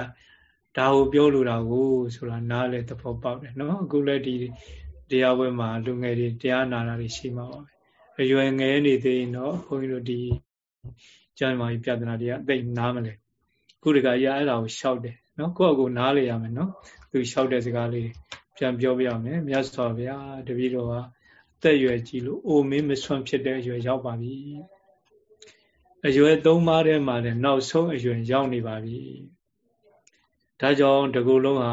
S1: ဒါကိုပြောလိုတာကိုဆိုတာနားလဲသဘောပေါက်တယ်နော်အခုလည်းဒီတရားဝဲမှာလူငယ်တွေတရားနာတာတွေရှိမှာပါပဲအရွယ်ငယ်နေသေးရင်တော့ဘုန်းကြီးတို့ဒီကျမ်းမာရေးပြဿနာတွေကအသိနားမလဲခုတကရအဲ့ဒါကိုရှောက်တယ်နော်ကိုယ့်အကူနားလေရမယ်နော်သူရှောက်တဲ့စကားလေးပြန်ပြောပြရမယ်မြတ်စွာဘုရားတပည့်တော်ကအသက်ရွယ်ကြီးလို့အိုမင်းမဆွမ်းဖြစ်တဲ့အရွယ်ရောက်ပါပြီအရွယ်သုံးပါးထဲမှာလည်းနောက်ဆုံးအရွယ်ရောက်နေပါပြီ ဒါကြောင့်တကူလုံးဟာ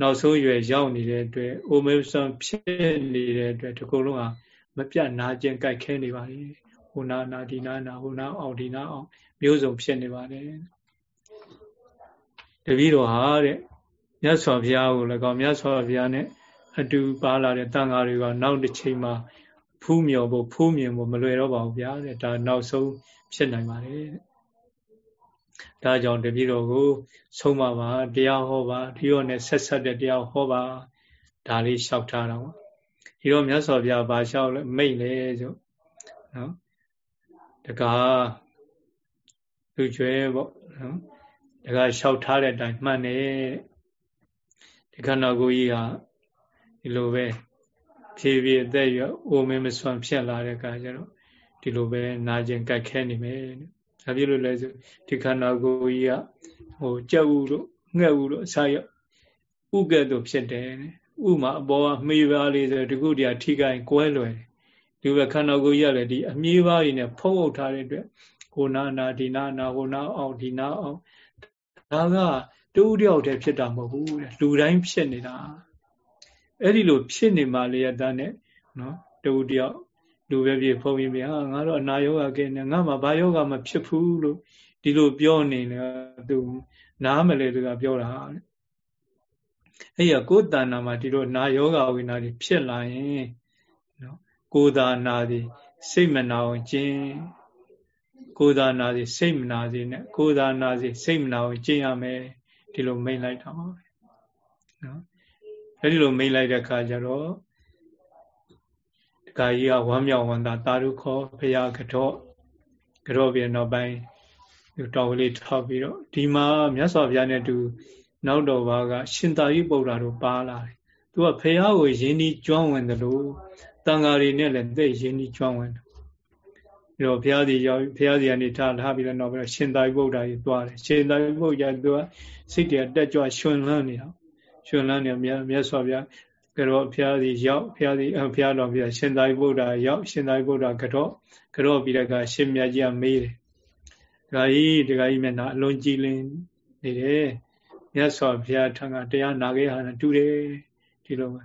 S1: နောက်ဆုံးရွယ်ရောက်နေတဲ့အတွက်အိုမေဆန်ဖြစ်နေတဲ့အတွက်တကူလုံးဟာမပြတ်နာကျင်ကြိုက်ခဲနေပါလေဟိုနာနာဒီနာနာဟိုနာအောင်ဒီနာအောင်မျိုးစုံဖြစ်နေပါတယ်တပည့်တော်ဟာတဲ့မြတ်စွာဘုရားကိုလည်းကောင်းမြတ်စွာဘုရားနဲ့အတူပါလာတဲ့တန်ဃာတွေကနောက်တစ်ချိန်မှာဖူးမြော်ဖို့ဖူးမြင်ဖို့မလွယ်တော့ပါဘူးဗျာတဲ့ဒါနောက်ဆုံးဖြစ်နိုင်ပါတယ်တဲ့ ဒါကြောင့်တပည့်တော်ကိုဆုံးမပါတရားဟောပါဒီရောနဲ့ဆက်ဆက်တဲ့တရားဟောပါဒါလေးလျှောက်ထားတာပေါ့ဒီတော့မြတ်စွာဘုရားဘာလျှောက်လဲမိတ်လေဆိုနော်တကားသူကျွဲပေါ့နော်တကားလျှောက်ထားတဲ့အတိုင်းမှန်တယ်ဒီခန္ဓာကိုယ်ကြီးဟာဒီလိုပဲဖြည်းဖြည်းအသက်ရအိုမင်းမစွမ်းဖြစ်လာတဲ့အခါကျတော့ဒီလိုပဲနာကျင်ကြိုက်ခဲနေမယ်။ ဒါပြလို့လဲဆိုဒီခန္ဓာကိုယ်ကြီးကဟိုကြက်ဥတို့ငှက်ဥတို့အစာရဥကဲ့သို့ဖြစ်တယ်။ဥမှာအပေါ်ကမှီပါလေးဆိုဒီခုတည်းထိကိုင်းကွဲလွယ်တယ်။ဒီဘက်ခန္ဓာကိုယ်ကြီးကလည်းဒီအမြည်ပါးကြီးနဲ့ဖုံးအုပ်ထားတဲ့အတွက်ကိုနာနာဒီနာနာဟိုနာအောင်ဒီနာအောင်ဒါကတူးတယောက်တည်းဖြစ်တာမဟုတ်ဘူးတဲ့လူတိုင်းဖြစ်နေတာအဲ့ဒီလိုဖြစ်နေမှလျက်သားနဲ့နော်တူးတယောက် လူပဲပြေဖုံးပြီးပြီဟာငါတော့အနာယောဂကဲနေငါမှဘာယောဂမဖြစ်ဘူးလို့ဒီလိုပြောနေတယ်သူနားမလဲသူကပြောတာအဲ့ရကိုယ်တဏ္ဍာမှာဒီလိုနာယောဂဝိနာတွေဖြစ်လာရင်နော်ကိုယ်သာနာသည်စိတ်မနာအောင်ကျင့်ကိုယ်သာနာသည်စိတ်မနာစေနဲ့ကိုယ်သာနာစေစိတ်မနာအောင်ကျင့်ရမယ်ဒီလိုမိန်လိုက်တာပါပဲနော်အဲ့ဒီလိုမိန်လိုက်တဲ့အခါကျတော့ ကာကြီးကဝမ်းမြောက်ဝမ်းသာတာရုခောဖရာကတော့ကတော့ပြနောက်ပိုင်းတော်ကလေးထောက်ပြီးတော့ဒီမှာမြတ်စွာဘုရားနဲ့တူနောက်တော်ဘာကရှင်သာရိပုတ္တရာတို့ပါလာတယ်သူကဖះကိုယင်းဒီကျွမ်းဝင်တယ်လို့တန်ဃာတွေနဲ့လည်းသိယင်းဒီကျွမ်းဝင်တယ်ပြီးတော့ဘုရားစီရောက်ဘုရားစီကနေထားထားပြီးတော့နောက်ပြီးတော့ရှင်သာရိပုတ္တရာကြီးသွားတယ်ရှင်သာရိပုတ္တရာသူကစိတ်တည်းတက်ကြွရှင်လန်းနေတာရှင်လန်းနေမြတ်စွာဘုရား ကတော့ဘုရားစီရောက်ဘုရားစီဘုရားတော်ပြရှင်သာရိပုတ္တရာရောက်ရှင်သာရိပုတ္တရာကတော့ကတော့ပြီးတော့ကရှင်မြတ်ကြီးကမေးတယ်ဒကာကြီးဒကာကြီးမျက်နှာအလွန်ကြည်လင်နေတယ်မြတ်စွာဘုရားထံကတရားနာခဲ့ရတာတူတယ်ဒီလိုပဲ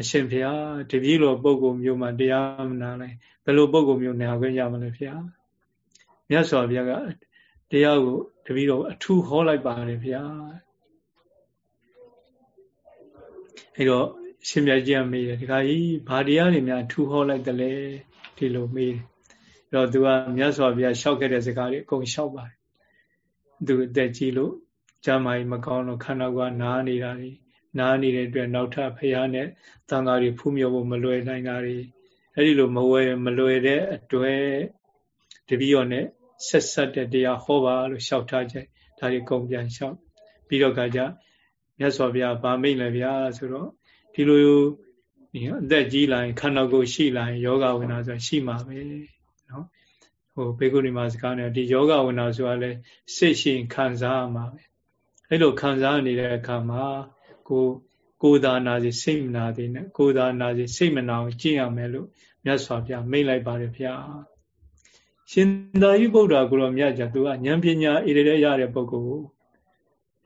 S1: အရှင်ဘုရားတပည့်တော်ပုဂ္ဂိုလ်မျိုးမှတရားမနာနိုင်ဘယ်လိုပုဂ္ဂိုလ်မျိုးနာခွင့်ရမလဲဘုရားမြတ်စွာဘုရားကတရားကိုတပည့်တော်အထူးဟောလိုက်ပါတယ်ဘုရားအဲတော့ ရှင်မြတ်ကြီးကမေးတယ်ဒီခါကြီးဘာတရားတွေများထူဟောလိုက်တယ်လဲဒီလိုမေးတယ်အဲ့တော့သူကမြတ်စွာဘုရားလျှောက်ခဲ့တဲ့စကားတွေအကုန်လျှောက်ပါတယ်သူအသက်ကြီးလို့ကျမ်းမာကြီးမကောင်းတော့ခန္ဓာကနားနေတာတွေနားနေတဲ့အတွက်နောက်ထပ်ဖះနဲ့တန်ဃာတွေဖူးမြော်ဖို့မလွယ်နိုင်တာတွေအဲ့ဒီလိုမဝယ်မလွယ်တဲ့အတွက်တပည့်တော်နဲ့ဆက်ဆက်တဲ့တရားဟောပါလို့လျှောက်ထားကြဒါတွေကုန်ပြန်လျှောက်ပြီးတော့ကကြမြတ်စွာဘုရားဗာမိတ်လည်းဗျာဆိုတော့ ဒီလိုအသက်ကြီးလာရင်ခန္ဓာကိုယ်ရှိလာရင်ယောဂဝိနာဆိုရှိမှာပဲနော်ဟိုဘေကုဏီမှာစကားနဲ့ဒီယောဂဝိနာဆိုတာလဲစိတ်ရှိခံစားရမှာပဲအဲ့လိုခံစားနေတဲ့အခါမှာကိုကိုယ်သာနာစီစိတ်မနာသေးနဲ့ကိုယ်သာနာစီစိတ်မနာအောင်ကျင့်ရမယ်လို့မြတ်စွာဘုရားမိန့်လိုက်ပါတယ်ဗျာရှင်သာရိပုတ္တရာကိုတော့မြတ်ကြသူကဉာဏ်ပညာဣရတဲ့ရတဲ့ပုဂ္ဂိုလ်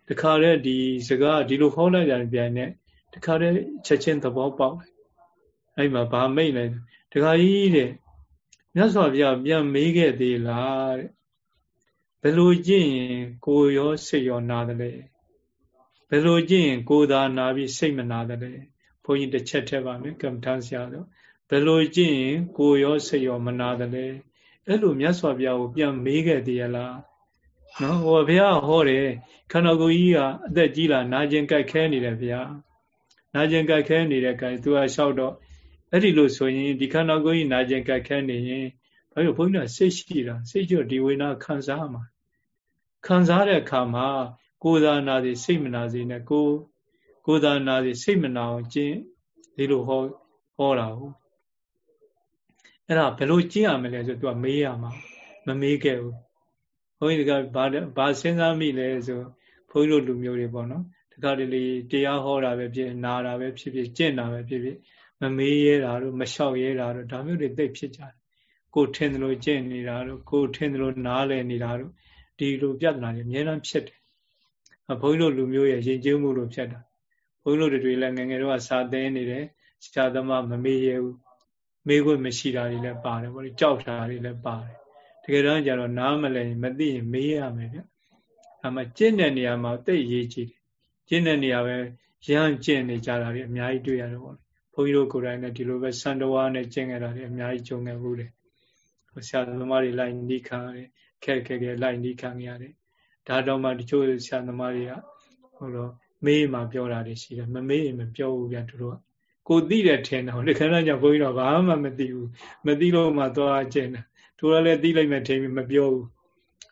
S1: တခါတည်းဒီစကားဒီလိုဟောလိုက်ကြတဲ့ပြန်နဲ့ တခါတည်းချက်ချင်းသဘောပေါက်တယ်အဲ့မှာဗာမိတ်လိုက်တခါကြီးတဲ့မြတ်စွာဘုရားပြန်မေးခဲ့သေးလားတဲ့ဘယ်လိုကြည့်ရင်ကိုရောစိတ်ရောနာတယ်လဲဘယ်လိုကြည့်ရင်ကိုသာနာပြီးစိတ်မနာတယ်လဲဘုန်းကြီးတစ်ချက်ထည့်ပါမယ်ကမ္မထမ်းဆရာဆိုဘယ်လိုကြည့်ရင်ကိုရောစိတ်ရောမနာတယ်လဲအဲ့လိုမြတ်စွာဘုရားကိုပြန်မေးခဲ့သေးရလားနော်ဟောဘုရားဟောတယ်ခန္ဓာကိုယ်ကြီးကအသက်ကြီးလာနာကျင်ကြိုက်ခဲနေတယ်ဘုရား နာကျင်ကြိုက်ခဲနေတဲ့ကံသူကလျှောက်တော့အဲ့ဒီလိုဆိုရင်ဒီခန္ဓာကိုယ်ကြီးနာကျင်ကြိုက်ခဲနေရင်ဘာလို့ဘုန်းကြီးကစိတ်ရှိတာစိတ်ကြောဒီဝေနာခံစားမှာခံစားတဲ့အခါမှာကိုယ်သာနာစီစိတ်မနာစီနဲ့ကိုကိုယ်သာနာစီစိတ်မနာအောင်ကျင့်ဒီလိုဟောဟောတာဟုတ်အဲ့ဒါဘယ်လိုကျင့်ရမလဲဆိုသူကမေးရမှာမမေးခဲ့ဘူးဘုန်းကြီးကဘာဘာစဉ်းစားမိလဲဆိုဘုန်းကြီးတို့လူမျိုးတွေပေါ့နော် တခါတလေတရားဟောတာပဲဖြစ်နာတာပဲဖြစ်ဖြစ်ကျင့်တာပဲဖြစ်ဖြစ်မမေးရဲတာတို့မလျှောက်ရဲတာတို့ဒါမျိုးတွေသိဖြစ်ကြတယ်ကိုထင်တယ်လို့ကျင့်နေတာတို့ကိုထင်တယ်လို့နားလည်နေတာတို့ဒီလိုပြဿနာတွေအများအားဖြစ်တယ်ဘုန်းကြီးတို့လူမျိုးရဲ့ရင်ကျိုးမှုလို့ဖြစ်တာဘုန်းကြီးတို့တွေလည်းငငယ်တော့စာသင်နေတယ်ဆရာသမားမမေးရဘူးမေးခွင့်မရှိတာတွေလည်းပါတယ်ဗောလေကြောက်တာတွေလည်းပါတယ်တကယ်တော့ကျတော့နားမလဲမသိရင်မေးရမယ်ဗျအမှကျင့်တဲ့နေရာမှာသိရေးကြည့်တယ် ကျင့်တဲ့နေရာပဲရမ်းကျင့်နေကြတာတွေအများကြီးတွေ့ရတယ်ဗောလေဘုန်းကြီးတို့ကိုယ်တိုင်လည်းဒီလိုပဲစံတော်ဝါနဲ့ကျင့်ကြတာတွေအများကြီးကြုံခဲ့ဘူးတယ်ဆရာသမားတွေလိုက်နိခံရတယ်ခက်ခဲခဲလိုက်နိခံရတယ်ဒါတော့မှတချို့ဆရာသမားတွေကဟိုတော့မေးမှပြောတာတွေရှိတယ်မမေးရင်မပြောဘူးဗျသူတို့ကကိုသိတယ်ထင်တော့ဒီခဏကျဘုန်းကြီးတော့ဘာမှမသိဘူးမသိလို့မှသွားကျင်တယ်သူကလည်းသိလိုက်မှထင်ပြီးမပြောဘူး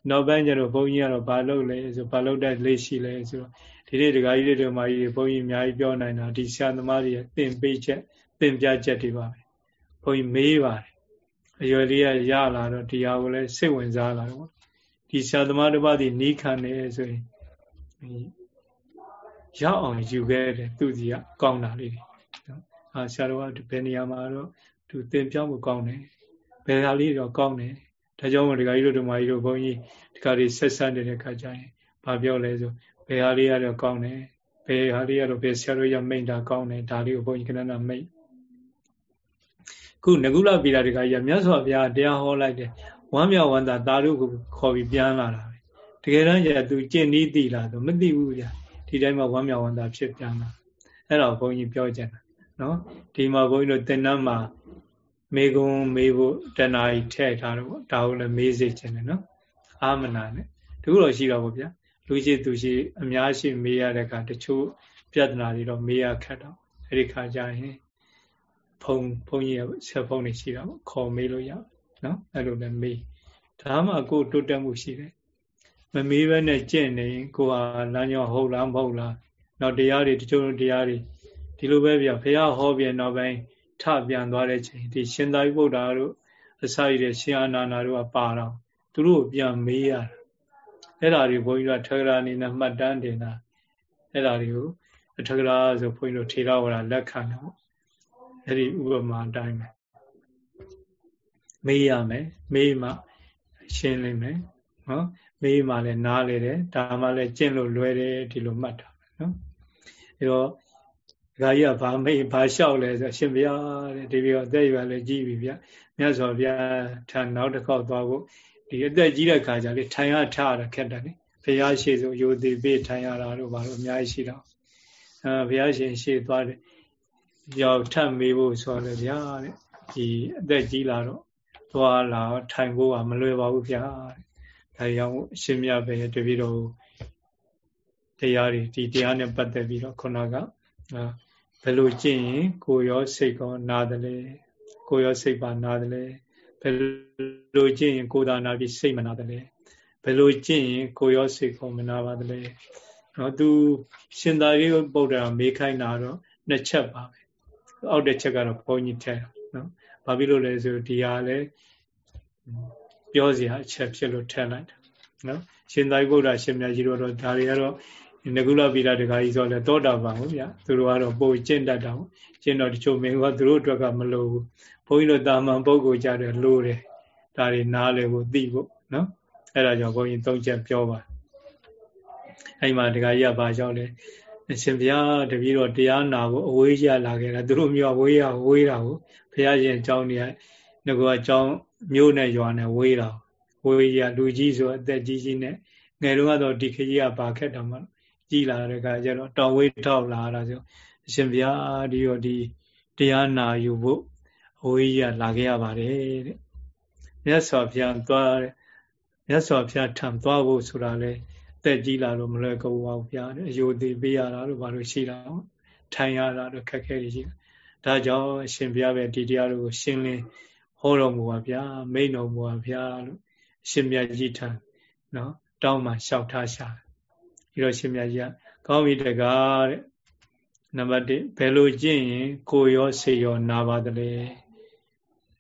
S1: နောက်ပိုင်းကျတော့ဘုန်းကြီးကတော့ဘာလုပ်လဲဆိုဘာလုပ်တဲ့လေးရှိလဲဆိုတော့ ဒီနေ့ဒကာကြီးတွေမာကြီးတွေဘုန်းကြီးအများကြီးပြောနိုင်တာဒီဆရာသမားတွေသင်ပေးချက်သင်ပြချက်တွေပါပဲဘုန်းကြီးမေးပါတယ်အရွယ်လေးကရလာတော့ဒီဟာကိုလည်းစိတ်ဝင်စားလာတော့ဒီဆရာသမားတစ်ပါးဒီနီးခံနေဆိုရင်ရအောင်ယူခဲ့တယ်သူစီကကောင်းတာလေးတွေနော်အာဆရာတော်ကဘယ်နေရာမှာတော့သူသင်ပြောင်းဖို့ကောင်းတယ်ဘယ်ဟာလေးတော့ကောင်းတယ်ဒါကြောင့်မို့ဒကာကြီးတို့ဓမ္မကြီးတို့ဘုန်းကြီးဒီကလေးဆက်ဆက်နေတဲ့ခါကျရင်ဘာပြောလဲဆို ဘယ်ဟာလေးရတော့ကောင်းတယ်ဘယ်ဟာလေးရတော့ဘယ်ဆရာတို့ရမိန်တာကောင်းတယ်ဒါလေးကိုဘုန်းကြီးခဏခဏမိန်ခုငကုလပိလာတွေကရမြတ်စွာဘုရားတရားဟောလိုက်တယ်ဝမ်းမြောက်ဝမ်းသာဒါတို့ကိုခေါ်ပြီးပြန်လာတာပဲတကယ်တမ်းကျသူကျင့်နည်းသိလားဆိုမသိဘူးဗျာဒီတိုင်းမှာဝမ်းမြောက်ဝမ်းသာဖြစ်ပြန်လာအဲ့တော့ဘုန်းကြီးပြောချင်တာနော်ဒီမှာဘုန်းကြီးတို့တင်နန်းမှာမေကုံမေဖို့တဏှာကြီးထည့်ထားတော့ဒါကိုလည်းမေးစေချင်တယ်နော်အာမနာနဲ့တခုတော့ရှိတော့ဗောဗျာ လူရှိသူရှိအများရှိမေးရတဲ့အခါတချို့ပြဿနာတွေတော့မေးရခက်တော့အဲ့ဒီခါကျရင်ဖုံဖုံကြီးရဲ့ဆက်ဖုံတွေရှိတာပေါ့ခေါ်မေးလို့ရနော်အဲ့လိုလည်းမေးဒါမှကိုတိုးတက်မှုရှိတယ်မမေးဘဲနဲ့ကျင့်နေကိုဟာလမ်းကြောင်းဟုတ်လားမဟုတ်လားနောက်တရားတွေတချို့တရားတွေဒီလိုပဲပြဘုရားဟောပြန်နောက်ပိုင်းထပြန်သွားတဲ့ချိန်ဒီရှင်သာရိပုတ္တရာတို့အစာရည်ရှင်အာနာနာတို့ကပါတော့သူတို့ပြန်မေးရတာ အဲ့ဒါတွေဘုန်းကြီးကထဂရာအနေနဲ့မှတ်တမ်းတင်တာအဲ့ဒါတွေကိုထဂရာဆိုဘုန်းကြီးတို့ထေရဝါဒလက်ခံတယ်ပေါ့အဲ့ဒီဥပမာအတိုင်းပဲမေးရမယ်မေးမှရှင်းလိမ့်မယ်နော်မေးမှလည်းနားလေတယ်ဒါမှလည်းကျင့်လို့လွယ်တယ်ဒီလိုမှတ်တာနော်အဲတော့ဒကာကြီးကဘာမေးဘာလျှောက်လဲဆိုရှင်ဘုရားတဲ့ဒီပြီးတော့အသက်အရွယ်လည်းကြီးပြီဗျမြတ်စွာဘုရားထံနောက်တစ်ခေါက်သွားဖို့ ဒီအသက်ကြီးတဲ့ခါကျလေထိုင်ရထရခက်တယ်လေဘုရားရှိဆိုယိုသေးပေးထိုင်ရတာတို့ဘာလို့အများကြီးရှိတော့အဲဘုရားရှင်ရှေ့သွားတယ်ရောက်ထပ်မေးဖို့ဆိုတယ်ဗျာတဲ့ဒီအသက်ကြီးလာတော့သွားလာထိုင်ဖို့ကမလွယ်ပါဘူးဗျာဒါကြောင့်အရှင်မြတ်ပဲတပည့်တော်တရားတွေဒီတရားနဲ့ပတ်သက်ပြီးတော့ခုနကဘယ်လိုကျင့်ရင်ကိုရောစိတ်ကောနာတယ်လေကိုရောစိတ်ပါနာတယ်လေ ဘယ်လိုကျင့်ရင်ကိုယ်သာနာပြီးစိတ်မနာတယ်လေဘယ်လိုကျင့်ရင်ကိုရောစိတ်ကောမနာပါတယ်လေနော်သူရှင်သာရိပုတ္တရာမေးခိုင်းတာတော့နှစ်ချက်ပါပဲအောက်တဲ့ချက်ကတော့ဘုန်းကြီးထက်နော်ဘာဖြစ်လို့လဲဆိုဒီဟာလဲပြောစရာအချက်ဖြစ်လို့ထည့်လိုက်တာနော်ရှင်သာရိပုတ္တရာရှင်မြတ်ကြီးတို့တော့ဒါတွေကတော့ ငကုလဗီဒတခါကြီးဆိုလဲသောတာပန်ဟုတ်ဗျာသူတို့ကတော့ပိုကျင့်တတ်တာဟုတ်ကျင့်တော့တချို့မင်းကသူတို့အတွက်ကမလိုဘူးဘုန်းကြီးတို့တာမန်ပုဂ္ဂိုလ်ကြတယ်လိုတယ်ဒါတွေနားလေဖို့သိဖို့နော်အဲ့ဒါကြောင့်ဘုန်းကြီးသုံးချက်ပြောပါအဲ့မှာတခါကြီးကဘာကြောင့်လဲအရှင်ဘုရားတပည့်တော်တရားနာဖို့အဝေးရလာခဲ့တာသူတို့မျိုးအဝေးရဝေးတာကိုဘုရားရှင်အကြောင်းတွေကငါကအကြောင်းမျိုးနဲ့ရွာနဲ့ဝေးတာဝေးရလူကြီးဆိုအသက်ကြီးကြီးနဲ့ငယ်တော့ကတော့ဒီခကြီးကဘာခက်တာမှ ကြီးလာတဲ့အခါကျတော့တော်ဝေးထောက်လာတာဆိုအရှင်ဘုရားဒီရောဒီတရားနာယူဖို့အဝေးကြီးကလာခဲ့ရပါတယ်တဲ့မြတ်စွာဘုရားသွားတယ်မြတ်စွာဘုရားထံသွားဖို့ဆိုတာလေအသက်ကြီးလာလို့မလွယ်ကူပါဘူးဗျာအယုသေးပေးရတာလို့ဘာလို့ရှိတာထိုင်ရတာတော့ခက်ခဲတွေရှိဒါကြောင့်အရှင်ဘုရားပဲဒီတရားတွေကိုရှင်းလင်းဟောတော်မူပါဗျာမိန်တော်မူပါဗျာလို့အရှင်မြတ်ကြီးထံနော်တောင်းမှလျှောက်ထားရှာ ပြီးတော့ရှင်မြတ်ကြီးကကောင်းပြီတကားတဲ့နံပါတ်1ဘယ်လိုကျင့်ရင်ကိုရောစေရောနာပါတယ်လေ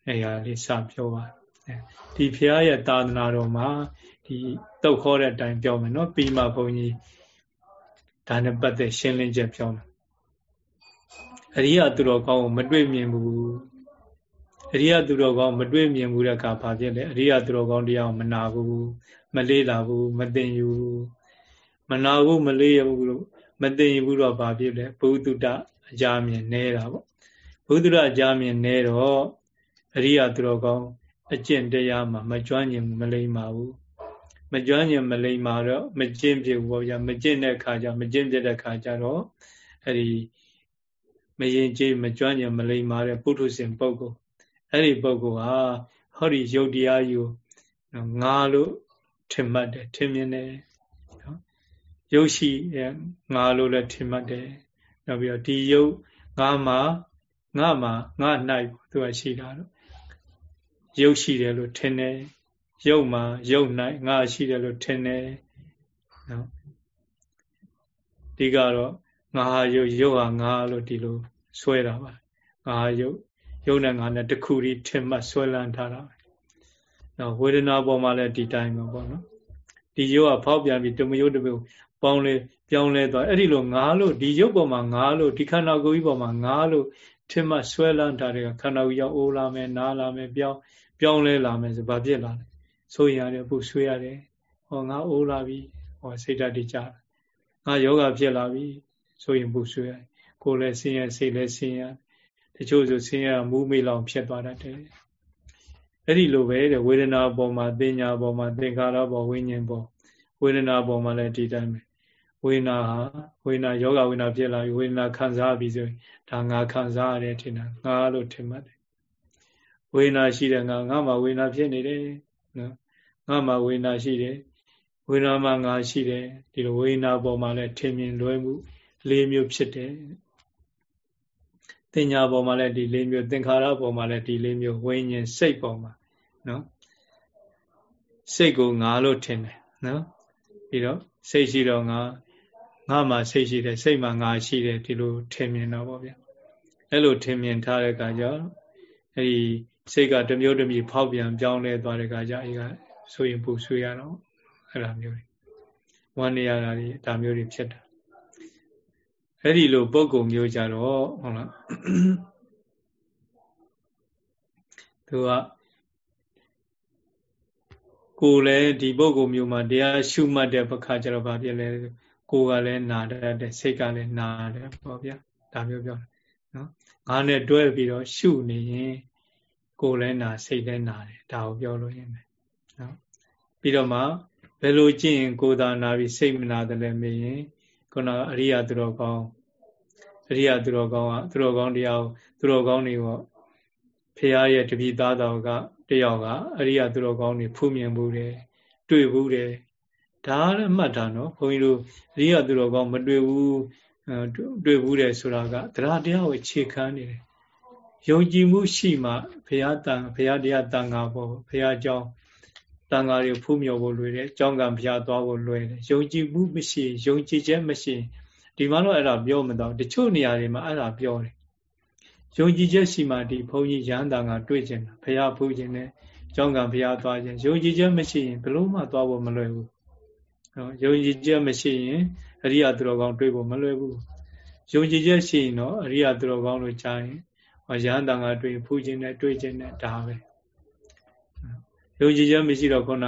S1: အဲရလေးစပြောပါဒီဖရာရဲ့သာသနာတော်မှာဒီတုတ်ခေါ်တဲ့အတိုင်းပြောမယ်နော်ပြီးမှဘုန်းကြီးဒါနဲ့ပတ်သက်ရှင်းလင်းချက်ပြောမယ်အရိယသူတော်ကောင်းကိုမတွေ့မြင်ဘူးအရိယသူတော်ကောင်းမတွေ့မြင်ဘူးတဲ့အခါဘာဖြစ်လဲအရိယသူတော်ကောင်းတရားမနာဘူးမလေးလာဘူးမသိယူ မနာဘူးမလေးရဘူးလို့မသိယူဘူးတော့ဘာဖြစ်လဲဘုသူတ္တအကြမြင်နေတာပေါ့ဘုသူတ္တအကြမြင်နေတော့အရိယသူတော်ကောင်းအကျင့်တရားမှာမကြွညင်မလိမ္မာဘူးမကြွညင်မလိမ္မာတော့မကျင့်ဖြစ်ဘူးဗျာမကျင့်တဲ့ခါကျမကျင့်ပြတဲ့ခါကျတော့အဲ့ဒီမရင်ကျေးမကြွညင်မလိမ္မာတဲ့ပုထုဇဉ်ပုဂ္ဂိုလ်အဲ့ဒီပုဂ္ဂိုလ်ဟာဟောဒီယုတ်တရားယူငါလို့ထင်မှတ်တယ်ထင်မြင်တယ်နော် ရုပ်ရှိငါလို့လည်းထင်မှတ်တယ်နောက်ပြီးတော့ဒီယုတ်ငါမှာငါမှာငါ၌သူကရှိတာတော့ရုပ်ရှိတယ်လို့ထင်တယ်ရုပ်မှာရုပ်၌ငါရှိတယ်လို့ထင်တယ်နော်ဒီကတော့ငါဟာရုပ်ရုပ်ဟာငါလို့ဒီလိုဆွဲတာပါငါဟာရုပ်ရုပ်နဲ့ငါနဲ့တခုတည်းထင်မှတ်ဆွဲလန်းထားတာနော်ဝေဒနာပေါ်မှာလည်းဒီတိုင်းပဲပေါ့နော်ဒီရုပ်ကဖောက်ပြန်ပြီးတမယုတ်တမျိုး ပေါင်းလဲပြောင်းလဲသွားအဲ့ဒီလိုငါလို့ဒီရုပ်ပေါ်မှာငါလို့ဒီခန္ဓာကိုယ်ကြီးပေါ်မှာငါလို့ထင်မှဆွဲလန်းထားတဲ့ခန္ဓာကိုယ်ရောက်အိုးလာမယ်နားလာမယ်ပြောင်းပြောင်းလဲလာမယ်ဆိုဘာဖြစ်လာလဲဆိုရင်ရတယ်ပုဆွေးရတယ်ဟောငါအိုးလာပြီဟောစိတ်ဓာတ်တွေကြာငါယောဂဖြစ်လာပြီဆိုရင်ပုဆွေးရတယ်ကိုယ်လည်းဆင်းရဲစိတ်လည်းဆင်းရဲတချို့ဆိုဆင်းရဲမူးမေးလောင်ဖြစ်သွားတတ်တယ်အဲ့ဒီလိုပဲတဲ့ဝေဒနာပေါ်မှာသင်ညာပေါ်မှာသင်္ခါရပေါ်ဝိညာဉ်ပေါ်ဝေဒနာပေါ်မှာလည်းဒီတိုင်းပဲ ဝေဒနာဟာဝေဒနာယောဂဝေဒနာဖြစ်လာပြီဝေဒနာခံစားပြီဆိုရင်ဒါငါခံစားရတယ်ထင်တာငါလို့ထင်မှတ်တယ်ဝေဒနာရှိတယ်ငါငါမှဝေဒနာဖြစ်နေတယ်နော်ငါမှဝေဒနာရှိတယ်ဝေဒနာမှငါရှိတယ်ဒီလိုဝေဒနာပေါ်မှာလည်းထင်မြင်လွဲမှုလေးမျိုးဖြစ်တယ်တင်ညာပေါ်မှာလည်းဒီလေးမျိုးသင်္ခါရပေါ်မှာလည်းဒီလေးမျိုးဝိညာဉ်စိတ်ပေါ်မှာနော်စိတ်ကိုငါလို့ထင်တယ်နော်ပြီးတော့စိတ်ရှိတော့ငါ ငါမှစိတ်ရှိတယ်စိတ်မှငါရှိတယ်ဒီလိုထင်မြင်တော့ဗောဗျာအဲ့လိုထင်မြင်ထားတဲ့အခါကျတော့အဲ့ဒီစိတ်ကတမျိုးတမျိုးဖောက်ပြန်ပြောင်းလဲသွားတဲ့အခါကျအဲ့ကဆိုရင်ပူဆွေးရတော့အဲ့လိုမျိုးဝမ်းနေရတာတွေဒါမျိုးတွေဖြစ်တာအဲ့ဒီလိုပုံကုမျိုးကြတော့ဟုတ်လားသူကကိုယ်လည်းဒီပုဂ္ဂိုလ်မျိုးမှာတရားရှုမှတ်တဲ့ပခါကျတော့ဗာပြလဲ ကိုယ်ကလည်းနာတတ်တယ်စိတ်ကလည်းနာတယ်ပေါ့ဗျာဒါမျိုးပြောနော်ငါနဲ့တွဲပြီးတော့ရှုနေရင်ကိုယ်လည်းနာစိတ်လည်းနာတယ်ဒါကိုပြောလို့ရင်းမယ်နော်ပြီးတော့မှဘယ်လိုကြည့်ရင်ကိုယ်သာနာပြီးစိတ်မနာတယ်လဲမေးရင်ခုနအရိယာသူတော်ကောင်းအရိယာသူတော်ကောင်းကသူတော်ကောင်းတရားသူတော်ကောင်းတွေပေါ့ဖရာရဲ့တပည့်သားတော်ကတယောက်က အရိယာသူတော်ကောင်းတွေဖူးမြင်မှုတယ်တွေ့ဘူးတယ် ဒါလည်းမှတ်တာနော်ခွန်ကြီးတို့အရိယသူတော်ကောင်းမတွေ့ဘူးတွေ့ဘူးတယ်ဆိုတာကတရားတရားကိုခြေခံနေတယ်ယုံကြည်မှုရှိမှဘုရားတန်ဘုရားတရားတန်ခါပေါ်ဘုရားကြောင်းတန်ခါတွေဖူးမြော်ဖို့လွယ်တယ်ကြောင်းကံဘုရားသွားဖို့လွယ်တယ်ယုံကြည်မှုမရှိယုံကြည်ချက်မရှိဒီမှာတော့အဲ့ဒါပြောမတော့တချို့နေရာတွေမှာအဲ့ဒါပြောတယ်ယုံကြည်ချက်ရှိမှဒီဘုန်းကြီးရဟန်းတန်ခါတွေ့ခြင်းဘုရားဖူးခြင်းနဲ့ကြောင်းကံဘုရားသွားခြင်းယုံကြည်ချက်မရှိရင်ဘယ်လို့မှသွားဖို့မလွယ်ဘူး နော်ယုံကြည်ချက်မရှိရင်အရိယသူတော်ကောင်းတွေ့ဖို့မလွယ်ဘူးယုံကြည်ချက်ရှိရင်တော့အရိယသူတော်ကောင်းလို့ကြားရင်ရဟန္တာကတွေ့ဖူးခြင်းနဲ့တွေ့ခြင်းနဲ့ဒါပဲယုံကြည်ချက်မရှိတော့ခုန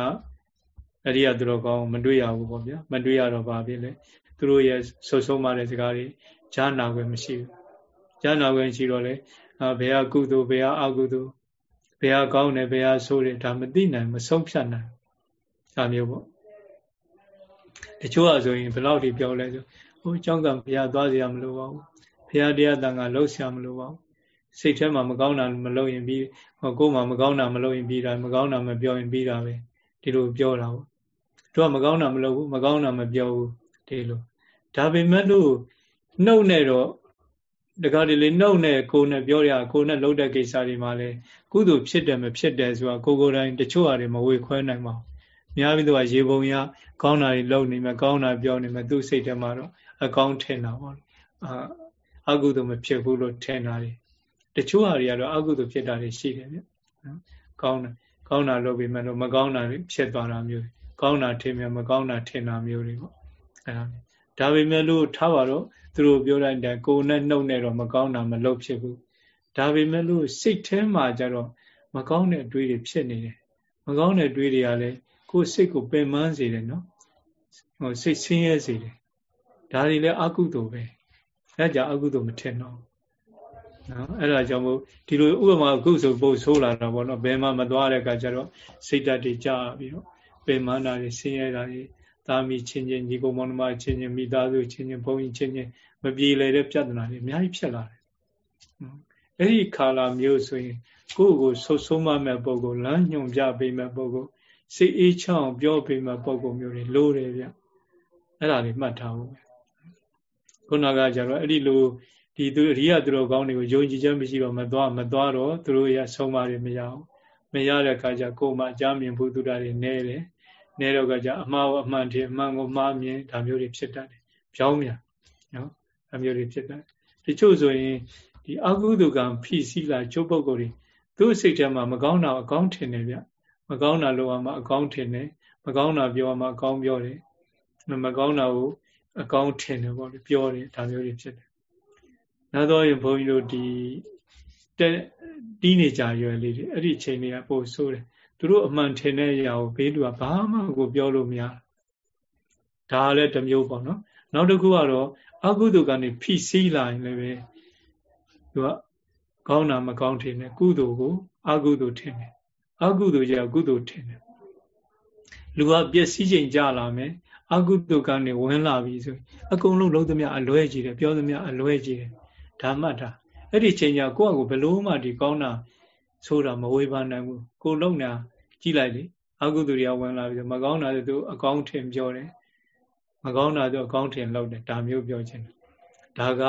S1: အရိယသူတော်ကောင်းမတွေ့ရဘူးပေါ့ဗျာမတွေ့ရတော့ဘာဖြစ်လဲသူတို့ရဲ့ဆုတ်ဆုံးမတဲ့စကားတွေကြားနာခွင့်မရှိဘူးကြားနာခွင့်ရှိတော့လေဘယ်ဟာကုသိုလ်ဘယ်ဟာအကုသိုလ်ဘယ်ဟာကောင်းတယ်ဘယ်ဟာဆိုးတယ်ဒါမသိနိုင်မဆုံးဖြတ်နိုင်ဒါမျိုးပေါ့ တချို့အဆိုရင်ဘယ်လောက်ထိပြောလဲဆိုဟိုကျောင်းကဘုရားသွားစရာမလိုပါဘူးဘုရားတရားတန်ခါလှုပ်ရှားမလိုပါဘူးစိတ်ထဲမှာမကောင်းတာမလုပ်ရင်ပြီးဟောကိုယ်မှာမကောင်းတာမလုပ်ရင်ပြီးတာမကောင်းတာမပြောရင်ပြီးတာပဲဒီလိုပြောတာပေါ့သူကမကောင်းတာမလုပ်ဘူးမကောင်းတာမပြောဘူးဒီလိုဒါပေမဲ့လို့နှုတ်နဲ့တော့တခါတလေနှုတ်နဲ့ကိုယ်နဲ့ပြောရကိုယ်နဲ့လုပ်တဲ့ကိစ္စတွေမှာလေကုသိုလ်ဖြစ်တယ်မဖြစ်တယ်ဆိုတာကိုကိုယ်တိုင်တချို့ဟာတွေမဝေခွဲနိုင်ပါဘူး။ များပြီးတော့ရေပုံရကောင်းတာတွေလုပ်နေမယ်ကောင်းတာပြောနေမယ်သူ့စိတ်ထဲမှာတော့အကောင်းထင်တာပေါ့။အာအကုသိုလ်မဖြစ်ဘူးလို့ထင်တာတွေတချို့ဟာတွေကတော့အကုသိုလ်ဖြစ်တာတွေရှိတယ်ဗျ။နော်။ကောင်းတာကောင်းတာလုပ်ပြီးမှတော့မကောင်းတာဖြစ်သွားတာမျိုးကောင်းတာထင်မြမကောင်းတာထင်တာမျိုးတွေပေါ့။အဲဒါဒါပေမဲ့လို့ထားပါတော့သူတို့ပြောလိုက်တဲ့ကိုယ်နဲ့နှုတ်နဲ့တော့မကောင်းတာမလုပ်ဖြစ်ဘူးဒါပေမဲ့လို့စိတ်ထဲမှာကျတော့မကောင်းတဲ့အတွေးတွေဖြစ်နေတယ်မကောင်းတဲ့အတွေးတွေကလည်း ကိုယ်စိတ်ကိုပင်ပန်းစေတယ်နော်ဟိုစိတ်ဆင်းရဲစေတယ်ဒါတွေလည်းအကုသိုလ်ပဲအဲကြောင့်အကုသိုလ်မထင်တော့နော်အဲ့ဒါကြောင့်မို့ဒီလိုဥပမာအခုဆိုပုတ်ဆိုးလာတာပေါ့နော်ဘယ်မှမသွားတဲ့အခါကျတော့စိတ်ဓာတ်တွေကြာပြီးတော့ပင်ပန်းတာတွေဆင်းရဲတာတွေသားမိချင်းချင်းညီကောင်မောင်နှမချင်းချင်းမိသားစုချင်းချင်းဘုန်းကြီးချင်းချင်းမပြေလည်တဲ့ပြဿနာတွေအများကြီးဖြစ်လာတယ်။အဲ့ဒီခါလာမျိုးဆိုရင်ကိုယ့်ကိုဆုတ်ဆုံးမမဲ့ပုံကိုလမ်းညွန်ပြပေးမဲ့ပုံကို စိတ်အေးချောင်းပြောပေးမဲ့ပုံကိုမျိုးတွေလိုတယ်ဗျ။အဲ့ဒါတွေမှတ်ထားဖို့။ခုနကကြတော့အဲ့ဒီလိုဒီသူအရိယသူတော်ကောင်းတွေကိုယုံကြည်ချက်မရှိတော့မသွားမသွားတော့သူတို့ရဆုံးမတွေမရအောင်မရတဲ့အခါကျကိုယ်မှအကြမ်းမြင်ဖို့သူတာတွေနဲတယ်နေတော့ကကြအမှားကိုအမှန်ထင်အမှန်ကိုမှားမြင်ဒါမျိုးတွေဖြစ်တတ်တယ်ပြောင်းမြန်နော်ဒါမျိုးတွေဖြစ်တတ်တချို့ဆိုရင်ဒီအကုသကံဖိစီးလာချုပ်ပုဂ္ဂိုလ်တွေသူ့စိတ်ထဲမှာမကောင်းတာအကောင်းထင်တယ်ဗျ မကောင်းတာလို့မှအကောင်းထင်တယ်မကောင်းတာပြောမှအကောင်းပြောတယ်မကောင်းတာကိုအကောင်းထင်တယ်ပေါ့လေပြောတယ်ဒါမျိုးတွေဖြစ်တယ်နောက်တော့ရင်ဘုန်းကြီးတို့ဒီတီးနေကြရွယ်လေးတွေအဲ့ဒီချိန်တွေကပို့ဆိုးတယ်သူတို့အမှန်ထင်တဲ့အရာကိုဘေးလူကဘာမှကိုပြောလို့မရဒါလည်းတစ်မျိုးပေါ့နော်နောက်တစ်ခုကတော့အကုသိုလ်ကနေဖိစီးလာရင်လည်းပဲသူကကောင်းတာမကောင်းထင်တယ်ကုသိုလ်ကိုအကုသိုလ်ထင်တယ် အကုသိုလ်ကြောင့်ကုသိုလ်ထင်တယ်လူကပျက်စီးချိန်ကြလာမယ်အကုသိုလ်ကနေဝင်လာပြီဆိုအကုန်လုံးလုံးသမျှအလွဲကြည့်တယ်ပြောသမျှအလွဲကြည့်တယ်ဒါမှတ်တာအဲ့ဒီချိန်ကျကိုယ့်အကိုဘလို့မှဒီကောင်းတာဆိုတာမဝေဖန်နိုင်ဘူးကိုလုံးတာကြည့်လိုက်လေအကုသိုလ်တွေကဝင်လာပြီးတော့မကောင်းတာတွေသူအကောင်းထင်ပြောတယ်မကောင်းတာသူအကောင်းထင်လောက်တယ်ဒါမျိုးပြောချင်တယ်ဒါက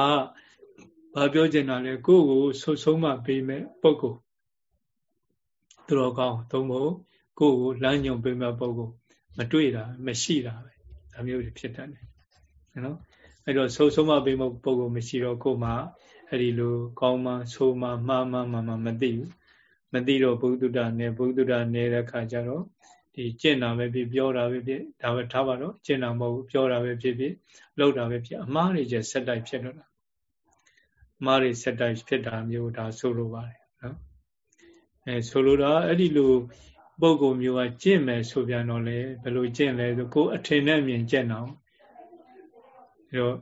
S1: ဘာပြောချင်တာလဲကိုယ့်ကိုဆုတ်ဆုံးမပေးမဲ့ပုံကို သူတော်ကောင်းသုံးဖို့ကိုယ့်ကိုလမ်းညွန်ပေးမဲ့ပုံကိုမတွေ့တာမရှိတာပဲဒါမျိုးတွေဖြစ်တတ်တယ်နော်အဲ့တော့ဆိုးဆုံးမပေးမှုပုံကိုမရှိတော့ကိုမှအဲ့ဒီလိုကောင်းမှဆိုးမှမှားမှမှမှမသိဘူးမသိတော့ဘုဒ္ဓတာနဲ့ဘုဒ္ဓတာနေတဲ့ခါကျတော့ဒီကျင့်တာပဲဖြစ်ပြောတာပဲဖြစ်ဒါပဲထားပါတော့ကျင့်တာမဟုတ်ဘူးပြောတာပဲဖြစ်ဖြစ်လုပ်တာပဲဖြစ်အမှားတွေကျဆက်တိုက်ဖြစ်တော့တာအမှားတွေဆက်တိုက်ဖြစ်တာမျိုးဒါဆိုလိုပါတယ်နော် အဲဆိုလိုတာအဲ့ဒီလိုပုဂ္ဂိုလ်မျိုးကကျင့်မယ်ဆိုပြန်တော့လေဘယ်လိုကျင့်လဲဆိုကိုယ်အထင်နဲ့မြင်ကျင့်တော့အဲတော့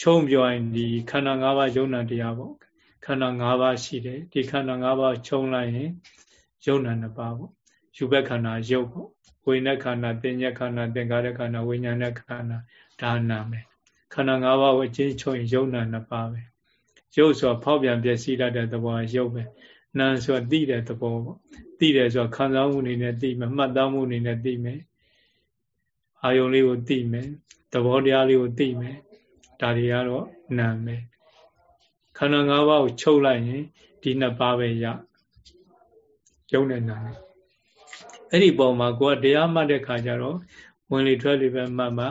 S1: ချုံပြောရင်ဒီခန္ဓာ၅ပါးယုံနာတရားပေါ့ခန္ဓာ၅ပါးရှိတယ်ဒီခန္ဓာ၅ပါးခြုံလိုက်ရင်ယုံနာ၅ပါးပေါ့ယူဘက်ခန္ဓာယုတ်ပေါ့ဝိညာဉ်ခန္ဓာတင်ညက်ခန္ဓာသင်္ကာရခန္ဓာဝိညာဉ်ခန္ဓာဒါနာမယ်ခန္ဓာ၅ပါးကိုအချင်းချုံရင်ယုံနာ၅ပါးပဲရုပ်ဆိုဖောက်ပြန်ပြည့်စည်တတ်တဲ့သဘောရုပ်ပဲ နာမ်ဆိုသိတဲ့သဘောပေါ့သိတယ်ဆိုခံစားမှုအနေနဲ့သိမယ်မှတ်သားမှုအနေနဲ့သိမယ်အာယုံလေးကိုသိမယ်သဘောတရားလေးကိုသိမယ်ဒါတွေကတော့နာမ်ပဲခန္ဓာ၅ပါးကိုချုပ်လိုက်ရင်ဒီနှစ်ပါးပဲရယုံနဲ့နာမ်အဲ့ဒီပုံမှာကိုကတရားမှတ်တဲ့ခါကျတော့ဝင်လေထွက်လေပဲမှတ်မှ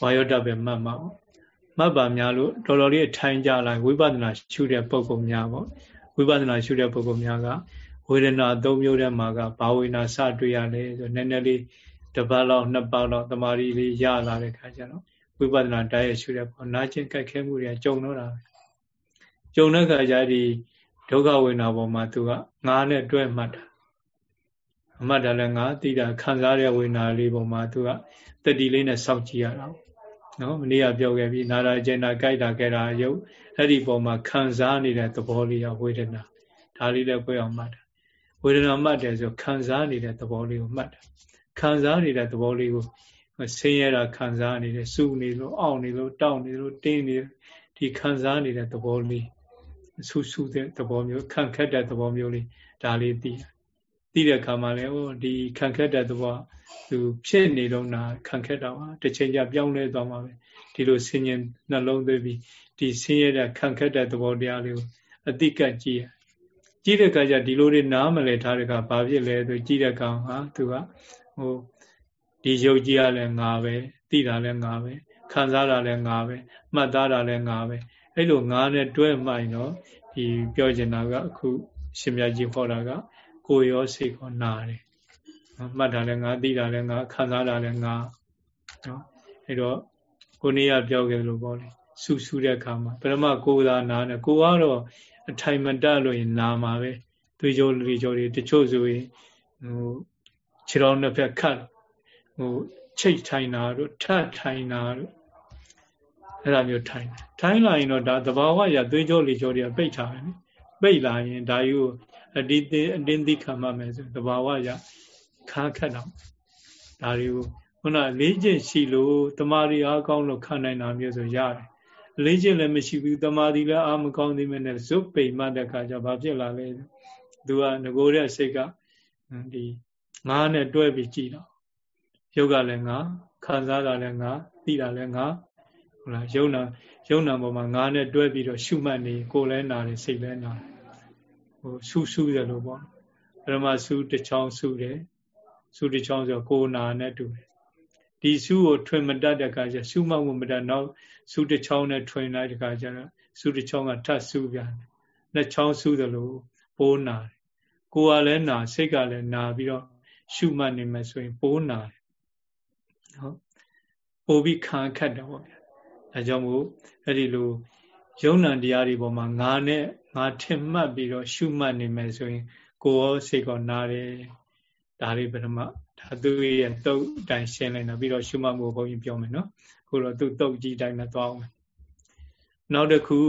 S1: ဝါယောတပဲမှတ်မှမှတ်ပါများလို့တော်တော်လေးထိုင်ကြလိုက်ဝိပဿနာရှုတဲ့ပုံပုံများပေါ့ ဝိပဿနာရှုတဲ့ပုံပုံများကဝေဒနာသုံးမျိုးထဲမှာကဘာဝေဒနာစတွေ့ရလဲဆိုနည်းနည်းလေးတစ်ပတ်လောက်နှစ်ပတ်လောက်တမာရီလေးရလာတဲ့ခါကျတော့ဝိပဿနာတရားရရှုတဲ့ပုံနာကျင်ကြိုက်ခဲမှုတွေကြုံတော့တာပဲကြုံတဲ့ခါကျဒီဒုက္ခဝေဒနာပေါ်မှာသူကငါးနဲ့တွဲမှတ်တာအမှတ်တယ်လည်းငါသိတာခံစားရတဲ့ဝေဒနာလေးပေါ်မှာသူကတတိလေးနဲ့စောင့်ကြည့်ရတာနော်မနေ့ကပြောခဲ့ပြီနာရာကျင်နာကြိုက်တာကြဲတာရုပ် အဲ့ဒီပေါ်မှာခံစားနေတဲ့သဘောလေးရဝေဒနာဒါလေးလည်းကိုယ်အောင်မှတ်တာဝေဒနာမှတ်တယ်ဆိုခံစားနေတဲ့သဘောလေးကိုမှတ်တာခံစားနေတဲ့သဘောလေးကိုဆင်းရဲတာခံစားနေတယ်စူနေလို့အောင့်နေလို့တောင့်နေလို့တင်းနေဒီခံစားနေတဲ့သဘောလေးဆူဆူတဲ့သဘောမျိုးခံခက်တဲ့သဘောမျိုးလေးဒါလေးသိတယ်သိတဲ့အခါမှာလည်းဟိုဒီခံခက်တဲ့သဘောသူဖြစ်နေတော့နာခံခက်တာပါတစ်ချိန်ကျပြောင်းလဲသွားမှာပဲဒီလိုဆင်ញင်နှလုံးသွင်းပြီး ဒီဆင်းရဲတဲ့ခံခက်တဲ့သဘောတရားလေးကိုအတိကကြည့်ရကြည့်တဲ့အခါကျဒီလိုတွေနားမလဲထားတဲ့အခါဘာဖြစ်လဲဆိုကြည့်တဲ့အခါဟာသူကဟိုဒီယုတ်ကြီးကလည်းငါပဲသိတာလည်းငါပဲခံစားတာလည်းငါပဲမှတ်သားတာလည်းငါပဲအဲ့လိုငါနဲ့တွဲမှိုင်တော့ဒီပြောချင်တာကအခုရှင်မြတ်ကြီးဟောတာကကိုယ်ရောစိတ်ကောနာတယ်မှတ်တာလည်းငါသိတာလည်းငါခံစားတာလည်းငါနော်အဲ့တော့ကိုနေ့ကပြောခဲ့လို့ပေါ့လေ ဆူဆူတဲ့အခါမှာပရမကိုယ်သာနာတယ်ကိုကတော့အထိုင်မတလို့ရင်နာမှာပဲသွေးကြောလူကြောတွေတချို့ဆိုရင်ဟိုခြေတော်နှစ်ဖက်ခတ်ဟိုချိတ်ထိုင်တာတို့ထထိုင်တာတို့အဲ့လိုမျိုးထိုင်တယ်ထိုင်လာရင်တော့ဒါသဘာဝရသွေးကြောလေကြောတွေကပိတ်ထားတယ်နိပိတ်လာရင်ဒါယူအတိအတင်းသိခံမှမယ်ဆိုသဘာဝရခါခတ်တော့ဒါတွေကိုခုနလေးကျင့်ရှိလို့တမာရီအားကောင်းလို့ခံနိုင်တာမျိုးဆိုရတယ် လေးကျင့်လည်းမရှိဘူးတမာရီလည်းအားမကောင်းသေးမနဲ့ဇုတ်ပိန်မှတဲ့ခါကျဘာဖြစ်လာလဲသူကငကိုတဲ့စိတ်ကဒီငါးနဲ့တွဲပြီးကြည်တော့ယုတ်ကလည်းငါခံစားတာလည်းငါသိတာလည်းငါဟုတ်လားယုံနာယုံနာပေါ်မှာငါနဲ့တွဲပြီးတော့ရှုမှတ်နေကိုယ်လည်းနာတယ်စိတ်လည်းနာတယ်ဟိုဆူဆူတယ်လို့ပေါ့ပရမဆူတစ်ချောင်းဆူတယ်ဆူတစ်ချောင်းဆိုကိုယ်နာနဲ့တူတယ် ဒီဆူကိုထွင်မတတ်တဲ့အခါကျဆူမှတ်မှုမတတ်နောက်ဆူတစ်ချောင်းနဲ့ထွင်လိုက်တဲ့အခါကျတော့ဆူတစ်ချောင်းကထပ်ဆူပြန်တယ်နှစ်ချောင်းဆူတယ်လို့ပိုးနာတယ်ကိုယ်ကလည်းနာစိတ်ကလည်းနာပြီးတော့ရှုမှတ်နေမယ်ဆိုရင်ပိုးနာတယ်နော်ပိုးပြီးခံခတ်တယ်ပေါ့ဗျာအဲကြောင့်မို့အဲ့ဒီလိုယုံ nant တရားတွေပေါ်မှာငါနဲ့ငါထင်မှတ်ပြီးတော့ရှုမှတ်နေမယ်ဆိုရင်ကိုယ်ရောစိတ်ကောနာတယ်ဒါလေးပထမ ဒါသူရဲ့တုတ်အတိုင်းရှင်းလိုက်တော့ပြီးတော့ရှုမှတ်မှုဘုန်းကြီးပြောမယ်နော်ခုတော့သူတုတ်ကြီးတိုင်းနဲ့သွားအောင်နောက်တစ်ခု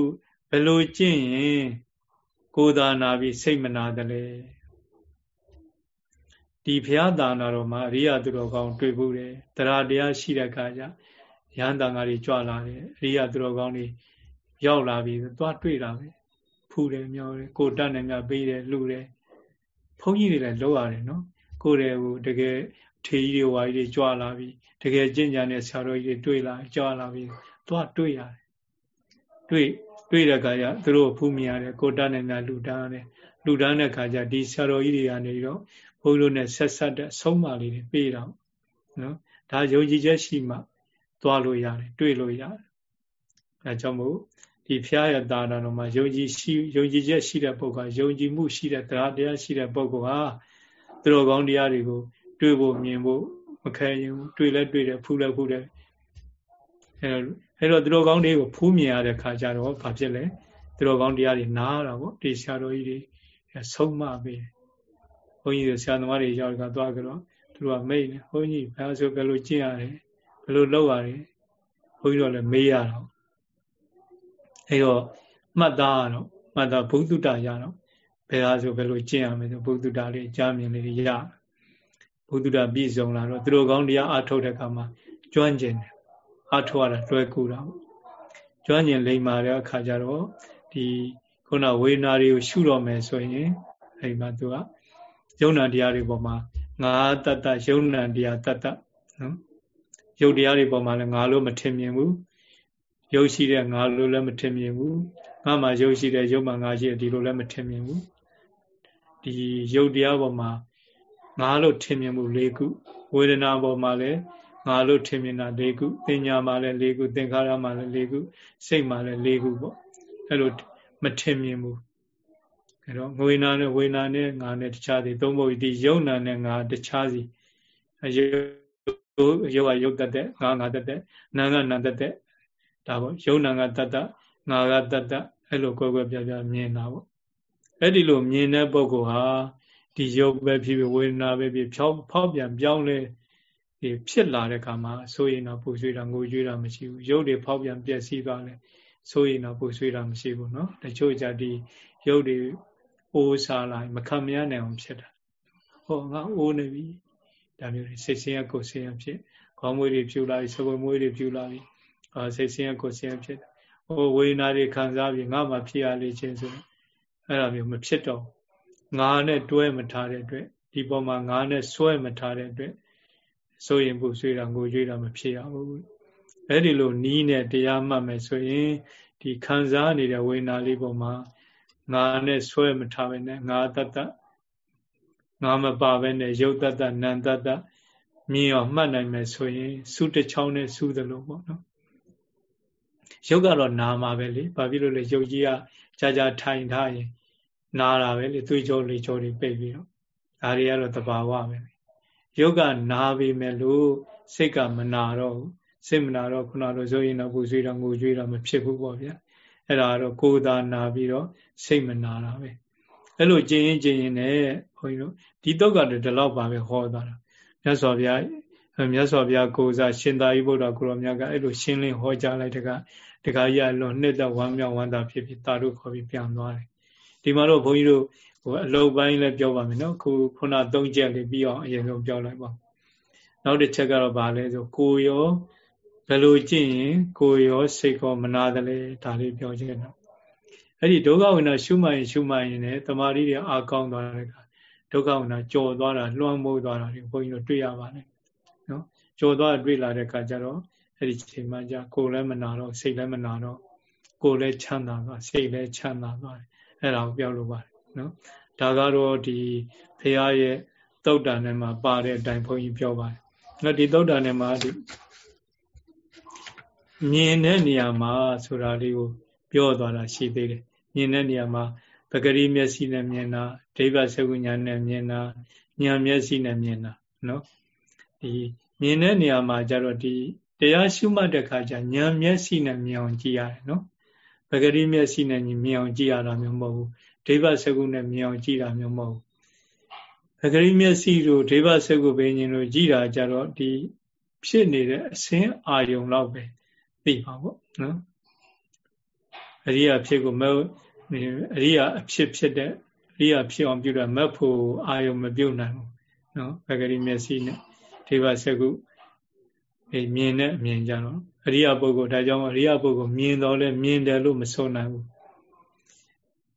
S1: ဘယ်လိုကျင့်ရင်ကိုယ်သာနာပြီးစိတ်မနာတယ်လေဒီဘုရားသာနာတော်မှာအရိယသူတော်ကောင်းတွေ့ဖို့တယ်တရားတရားရှိတဲ့အခါကျရဟန်းတန်ဃာတွေကြွလာတယ်အရိယသူတော်ကောင်းတွေရောက်လာပြီးသွားတွေ့တာပဲဖူတယ်မြောတယ်ကိုတတ်နေမြပေးတယ်လှူတယ်ဘုန်းကြီးတွေလည်းလောက်ရတယ်နော် ကိုယ်တယ်ဟိုတကယ်ထေကြီးတွေဝါကြီးတွေကြွလာပြီးတကယ်ကျင့်ကြံတဲ့ဆရာတော်ကြီးတွေတွေ့လာကြွလာပြီးသွားတွေ့ရတယ်တွေ့တွေ့တဲ့အခါကျသူတို့ဖူးမြရတယ်ကိုတတ်နေမြလှူတန်းတယ်လှူဒန်းတဲ့အခါကျဒီဆရာတော်ကြီးတွေကနေတော့ဘုန်းကြီးတို့နဲ့ဆက်ဆက်တဲ့ဆုံးမလေးတွေပေးတော့နော်ဒါယုံကြည်ချက်ရှိမှသွားလို့ရတယ်တွေ့လို့ရတယ်အဲကြောင့်မို့ဒီဖျားရတာတော်မှာယုံကြည်ရှိယုံကြည်ချက်ရှိတဲ့ပုဂ္ဂိုလ်ယုံကြည်မှုရှိတဲ့တရားတရားရှိတဲ့ပုဂ္ဂိုလ်ဟာ သူတော်ကောင်းတရားတွေကိုတွေ့ဖို့မြင်ဖို့မခဲရင်တွေ့လဲတွေ့တယ်ဖူးလဲဖူးတယ်အဲအဲ့တော့သူတော်ကောင်းတွေကိုဖူးမြင်ရတဲ့ခါကျတော့ဘာဖြစ်လဲသူတော်ကောင်းတရားတွေနားတာပေါ့ဒီဆရာတော်ကြီးတွေဆုံးမပေးဘုန်းကြီးတွေဆရာသမားတွေရောက်ကြသွားကြတော့သူတို့ကမိတ်နေဘုန်းကြီးဘာဆိုဘယ်လိုကျင့်ရတယ်ဘယ်လိုလုပ်ရတယ်ဘုန်းကြီးတို့လည်းမေးရတော့အဲတော့မှတ်သားတော့မှတ်သားဘုသူတ္တရတော့ ဘယ်ဟာဆိုဘယ်လိုကျင့်ရမလဲဆိုဘုသူတ္တလေးကြားမြင်လေးရဘုသူတ္တပြည့်စုံလာတော့သူတို့ကောင်းတရားအထုတ်တဲ့အခါမှာကျွမ်းကျင်တယ်အထုတ်ရတာတွဲကူတာပေါ့ကျွမ်းကျင်လိမ္မာတဲ့အခါကျတော့ဒီခုနဝေဒနာတွေကိုရှုတော့မယ်ဆိုရင်အဲဒီမှာသူကယုံနာတရားတွေပေါ်မှာငါတတ္တယုံနာတရားတတ္တနော်ယုတ်တရားတွေပေါ်မှာလည်းငါလို့မထင်မြင်ဘူးရုပ်ရှိတဲ့ငါလို့လည်းမထင်မြင်ဘူးငါမှရုပ်ရှိတဲ့ရုပ်မှငါရှိတဲ့ဒီလိုလည်းမထင်မြင်ဘူး ဒီရုပ်တရားပေါ်မှာငါလို့ထင်မြင်မှု၄ခုဝေဒနာပေါ်မှာလည်းငါလို့ထင်မြင်တာ၄ခုပညာမှာလည်း၄ခုသင်္ခါရမှာလည်း၄ခုစိတ်မှာလည်း၄ခုပေါ့အဲ့လိုမထင်မြင်ဘူးအဲ့တော့ငွေနာနဲ့ဝေနာနဲ့ငါနဲ့တခြားစီသုံးဖို့ဒီယုံနာနဲ့ငါတခြားစီရုပ်ရုပ်ကရုပ်တတ်တဲ့ငါငါတတ်တဲ့နာကနာတတ်တဲ့ဒါပေါ့ယုံနာကတတ်တာငါကတတ်တာအဲ့လိုကွယ်ကွယ်ပြားပြားမြင်တာပေါ့ အဲ့ဒီလိုမြင်တဲ့ပုဂ္ဂိုလ်ဟာဒီယုတ်ပဲဖြစ်ဖြစ်ဝေဒနာပဲဖြစ်ဖြောက်ဖောက်ပြန်ပြောင်းလဲဒီဖြစ်လာတဲ့ခါမှာဆိုရင်တော့ပူဆွေးတာငိုကြွေးတာမရှိဘူးယုတ်တွေဖောက်ပြန်ပျက်စီးသွားတယ်ဆိုရင်တော့ပူဆွေးတာမရှိဘူးเนาะတချို့ကြဒီယုတ်တွေအိုးစားလာမခံမရနိုင်အောင်ဖြစ်တာဟောငါအိုးနေပြီဒါမျိုးစိတ်ဆင်းရဲကိုယ်ဆင်းရဲဖြစ်ခေါင်းမွေးတွေဖြူလာပြီစပွေမွေးတွေဖြူလာပြီအာစိတ်ဆင်းရဲကိုယ်ဆင်းရဲဖြစ်တယ်ဟိုဝေဒနာတွေခံစားပြီးငါမှဖြစ်ရလေခြင်းဆို အဲ့လိုမျိုးမဖြစ်တော့ငါနဲ့တွဲမထားတဲ့အတွက်ဒီပေါ်မှာငါနဲ့ဆွဲမထားတဲ့အတွက်ဆိုရင်ပူဆွေးတာငိုကြွေးတာမဖြစ်ရဘူးအဲ့ဒီလိုနီးနဲ့တရားမှတ်မယ်ဆိုရင်ဒီခံစားနေတဲ့ဝေဒနာလေးပေါ်မှာငါနဲ့ဆွဲမထားပဲနဲ့ငါတတ္တငါမပါပဲနဲ့ယုတ်တတ္တနံတတ္တမြင်အောင်မှတ်နိုင်မယ်ဆိုရင်စုတစ်ချောင်းနဲ့စုသလိုပေါ့နော်ရုပ်ကတော့နာမှာပဲလေဘာဖြစ်လို့လဲရုပ်ကြီးကကြာကြာထိုင်ထားရင် နာတာပဲလေသွေးကြောလေကြောတွေပိတ်ပြီးတော့ဒါတွေကတော့တဘာဝပဲရုပ်ကနာပြီမဲ့လို့စိတ်ကမနာတော့ဘူးစိတ်မနာတော့ခုနလိုဆိုရင်တော့ပူဆွေးတော့ငိုကြွေးတော့မဖြစ်ဘူးပေါ့ဗျာအဲ့ဒါတော့ကိုယ်သာနာပြီးတော့စိတ်မနာတာပဲအဲ့လိုကျင်ရင်ကျင်ရင်လည်းဘုန်းကြီးတို့ဒီတော့ကတော့ဒီလောက်ပါပဲဟောသွားတာမြတ်စွာဘုရားမြတ်စွာဘုရားကိုယ်စားရှင်သာရိပုတ္တရာကိုရောမြတ်ကအဲ့လိုရှင်းလင်းဟောကြားလိုက်တကတခါကြီးအလွန်နှစ်သက်ဝမ်းမြောက်ဝမ်းသာဖြစ်ပြီးတာတို့ခေါ်ပြီးပြန်သွားတယ် ဒီမှာတော့ဘုန်းကြီးတို့ဟိုအလုတ်ပိုင်းလည်းပြောပါမယ်နော်ခုခုနသုံးချက်လေးပြီးအောင်အရင်ဆုံးပြောလိုက်ပါနောက်တစ်ချက်ကတော့ဗာလဲဆိုကိုရောဘယ်လိုကြည့်ရင်ကိုရောစိတ်ကောမနာတယ်လေဒါလေးပြောချင်တာအဲ့ဒီဒုက္ခဝိနာရှုမှတ်ရင်ရှုမှတ်ရင်လည်းတမာရီတွေအာကောင်းသွားတဲ့အခါဒုက္ခဝိနာကြော်သွားတာလွှမ်းမိုးသွားတာတွေဘုန်းကြီးတို့တွေ့ရပါတယ်နော်ကြော်သွားတွေ့လာတဲ့အခါကျတော့အဲ့ဒီချိန်မှじゃကိုယ်လည်းမနာတော့စိတ်လည်းမနာတော့ကိုယ်လည်းချမ်းသာသွားစိတ်လည်းချမ်းသာသွားတယ် အဲ့ဒါကိုပြောလို့ပါတယ်နော်ဒါကတော့ဒီဖရာရဲ့သုတ်တန်ထဲမှာပါတဲ့အတိုင်းဘုန်းကြီးပြောပါတယ်နော်ဒီသုတ်တန်ထဲမှာဒီမြင်တဲ့နေရာမှာဆိုတာလေးကိုပြောသွားတာရှိသေးတယ်မြင်တဲ့နေရာမှာပဂရိမျက်စိနဲ့မြင်တာဒိဗ္ဗစကုညာနဲ့မြင်တာညာမျက်စိနဲ့မြင်တာနော်ဒီမြင်တဲ့နေရာမှာကျတော့ဒီတရားရှုမှတ်တဲ့ခါကျညာမျက်စိနဲ့မြင်အောင်ကြည့်ရတယ်နော် ပဂရိမျက်စိနဲ့မြင်အောင်ကြည့်ရတာမျိုးမဟုတ်ဘူးဒိဗ္ဗစကုနဲ့မြင်အောင်ကြည့်တာမျိုးမဟုတ်ဘူးပဂရိမျက်စိတို့ဒိဗ္ဗစကုပဲညင်တို့ကြည့်တာကြတော့ဒီဖြစ်နေတဲ့အစင်းအာယုံလောက်ပဲသိပါပေါ့နော်အရိယာဖြစ်ကိုမအရိယာအဖြစ်ဖြစ်တဲ့အရိယာဖြစ်အောင်ပြုတာမက်ဖို့အာယုံမပြုတ်နိုင်ဘူးနော်ပဂရိမျက်စိနဲ့ဒိဗ္ဗစကု အဲမြင်တဲ့အမြင်ကြတော့အရိယပုဂ္ဂိုလ်ဒါကြောင့်အရိယပုဂ္ဂိုလ်မြင်တော့လဲမြင်တယ်လို့မဆိုနိုင်ဘူး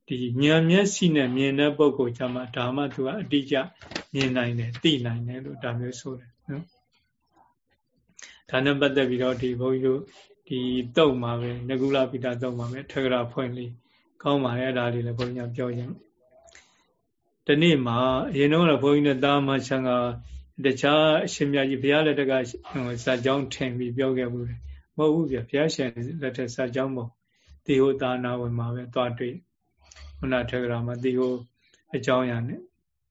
S1: ဒီဉာဏ်မျက်စိနဲ့မြင်တဲ့ပုဂ္ဂိုလ်ကြမှာဒါမှသူကအတိအကျမြင်နိုင်တယ်သိနိုင်တယ်လို့ဒါမျိုးဆိုတယ်နော်ဒါနဲ့ပတ်သက်ပြီးတော့ဒီဘုန်းကြီးတို့ဒီတုတ်မှာပဲငကုလပိတာတုတ်မှာပဲထကရာဖွင့်လေးကောင်းပါရဲ့အဲ့ဒါလေးလည်းဘုန်းကြီးပြောရင်ဒီနေ့မှာအရင်တော့ဘုန်းကြီးနဲ့တာမဆံက တခြားအရှင်မြတ်ကြီးဘုရားလက်ထက်ကဇာကြောင်းထင်ပြီးပြောခဲ့ဘူးလေမဟုတ်ဘူးဗျဘုရားရှင်လက်ထက်ဇာကြောင်းပေါ့တေဟိုသာနာဝင်မှာပဲသွားတွေ့ခုနထေရမှာတေဟိုအကြောင်းအရာနဲ့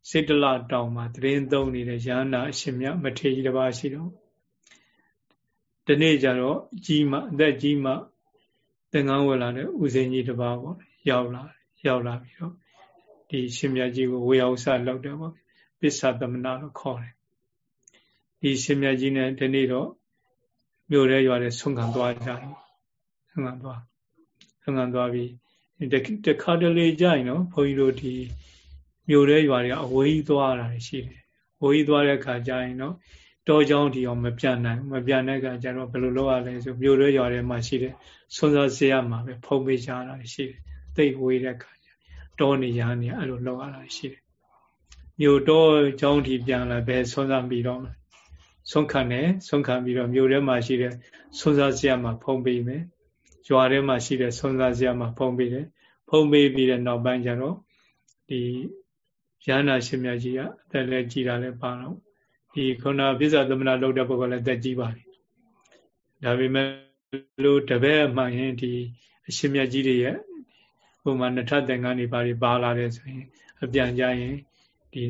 S1: စေတလတောင်မှာတရင်သုံးနေတဲ့ရဟန္တာအရှင်မြတ်မထေရကြီးတစ်ပါးရှိတော့ဒီနေ့ကျတော့ကြီးမှအသက်ကြီးမှသင်္ကန်းဝယ်လာတဲ့ဥစဉ်ကြီးတစ်ပါးပေါ့ရောက်လာရောက်လာပြီးတော့ဒီရှင်မြတ်ကြီးကိုဝေယဥ္စာလောက်တယ်ပေါ့ပစ္ဆသမဏလို့ခေါ်တယ် ဒီရှင်မြတ်ကြီးနဲ့ဒီနေ့တော့မြို့ရဲရွာရဲဆုံးခံသွားကြတယ်ဆုံးခံသွားဆုံးခံသွားပြီးတခါတလေကြရင်နော်ဘုန်းကြီးတို့ဒီမြို့ရဲရွာတွေကအဝေးကြီးသွားတာရှိတယ်ဝေးကြီးသွားတဲ့ခါကြရင်နော်တော်ကြောင်းဒီအောင်မပြတ်နိုင်မပြတ်နိုင်ကကြတော့ဘယ်လိုလုပ်ရလဲဆိုမြို့ရဲရွာထဲမှာရှိတဲ့ဆွမ်းစားဆေးရမှာပဲဖုံးပေးကြတာရှိတယ်သိဝေးတဲ့ခါကျတော်နေရနေအဲ့လိုလုပ်ရတာရှိတယ်မြို့တော်ကြောင်းဒီပြန်လာဘယ်ဆွမ်းစားပြီးတော့ ဆုံးခံတယ်ဆုံးခံပြီးတော့မြို့ထဲမှာရှိတဲ့ဆွမ်းစားစေရမှာဖုံးပေးမယ်ရွာထဲမှာရှိတဲ့ဆွမ်းစားစေရမှာဖုံးပေးတယ်ဖုံးပေးပြီးတဲ့နောက်ပိုင်းကျတော့ဒီရဟနာရှင်မြတ်ကြီးကအသက်လည်းကြီးတာလည်းပါတော့ဒီခုနပြစ္ဆာသမဏလောက်တဲ့ပုဂ္ဂိုလ်လည်းသက်ကြီးပါပြီဒါပေမဲ့လို့တပည့်အမှန်ရင်ဒီအရှင်မြတ်ကြီးတွေရဲ့ဟိုမှာနထသင်္ကန်းတွေပါပါလာတယ်ဆိုရင် အပြန်ကြရင်ဒီ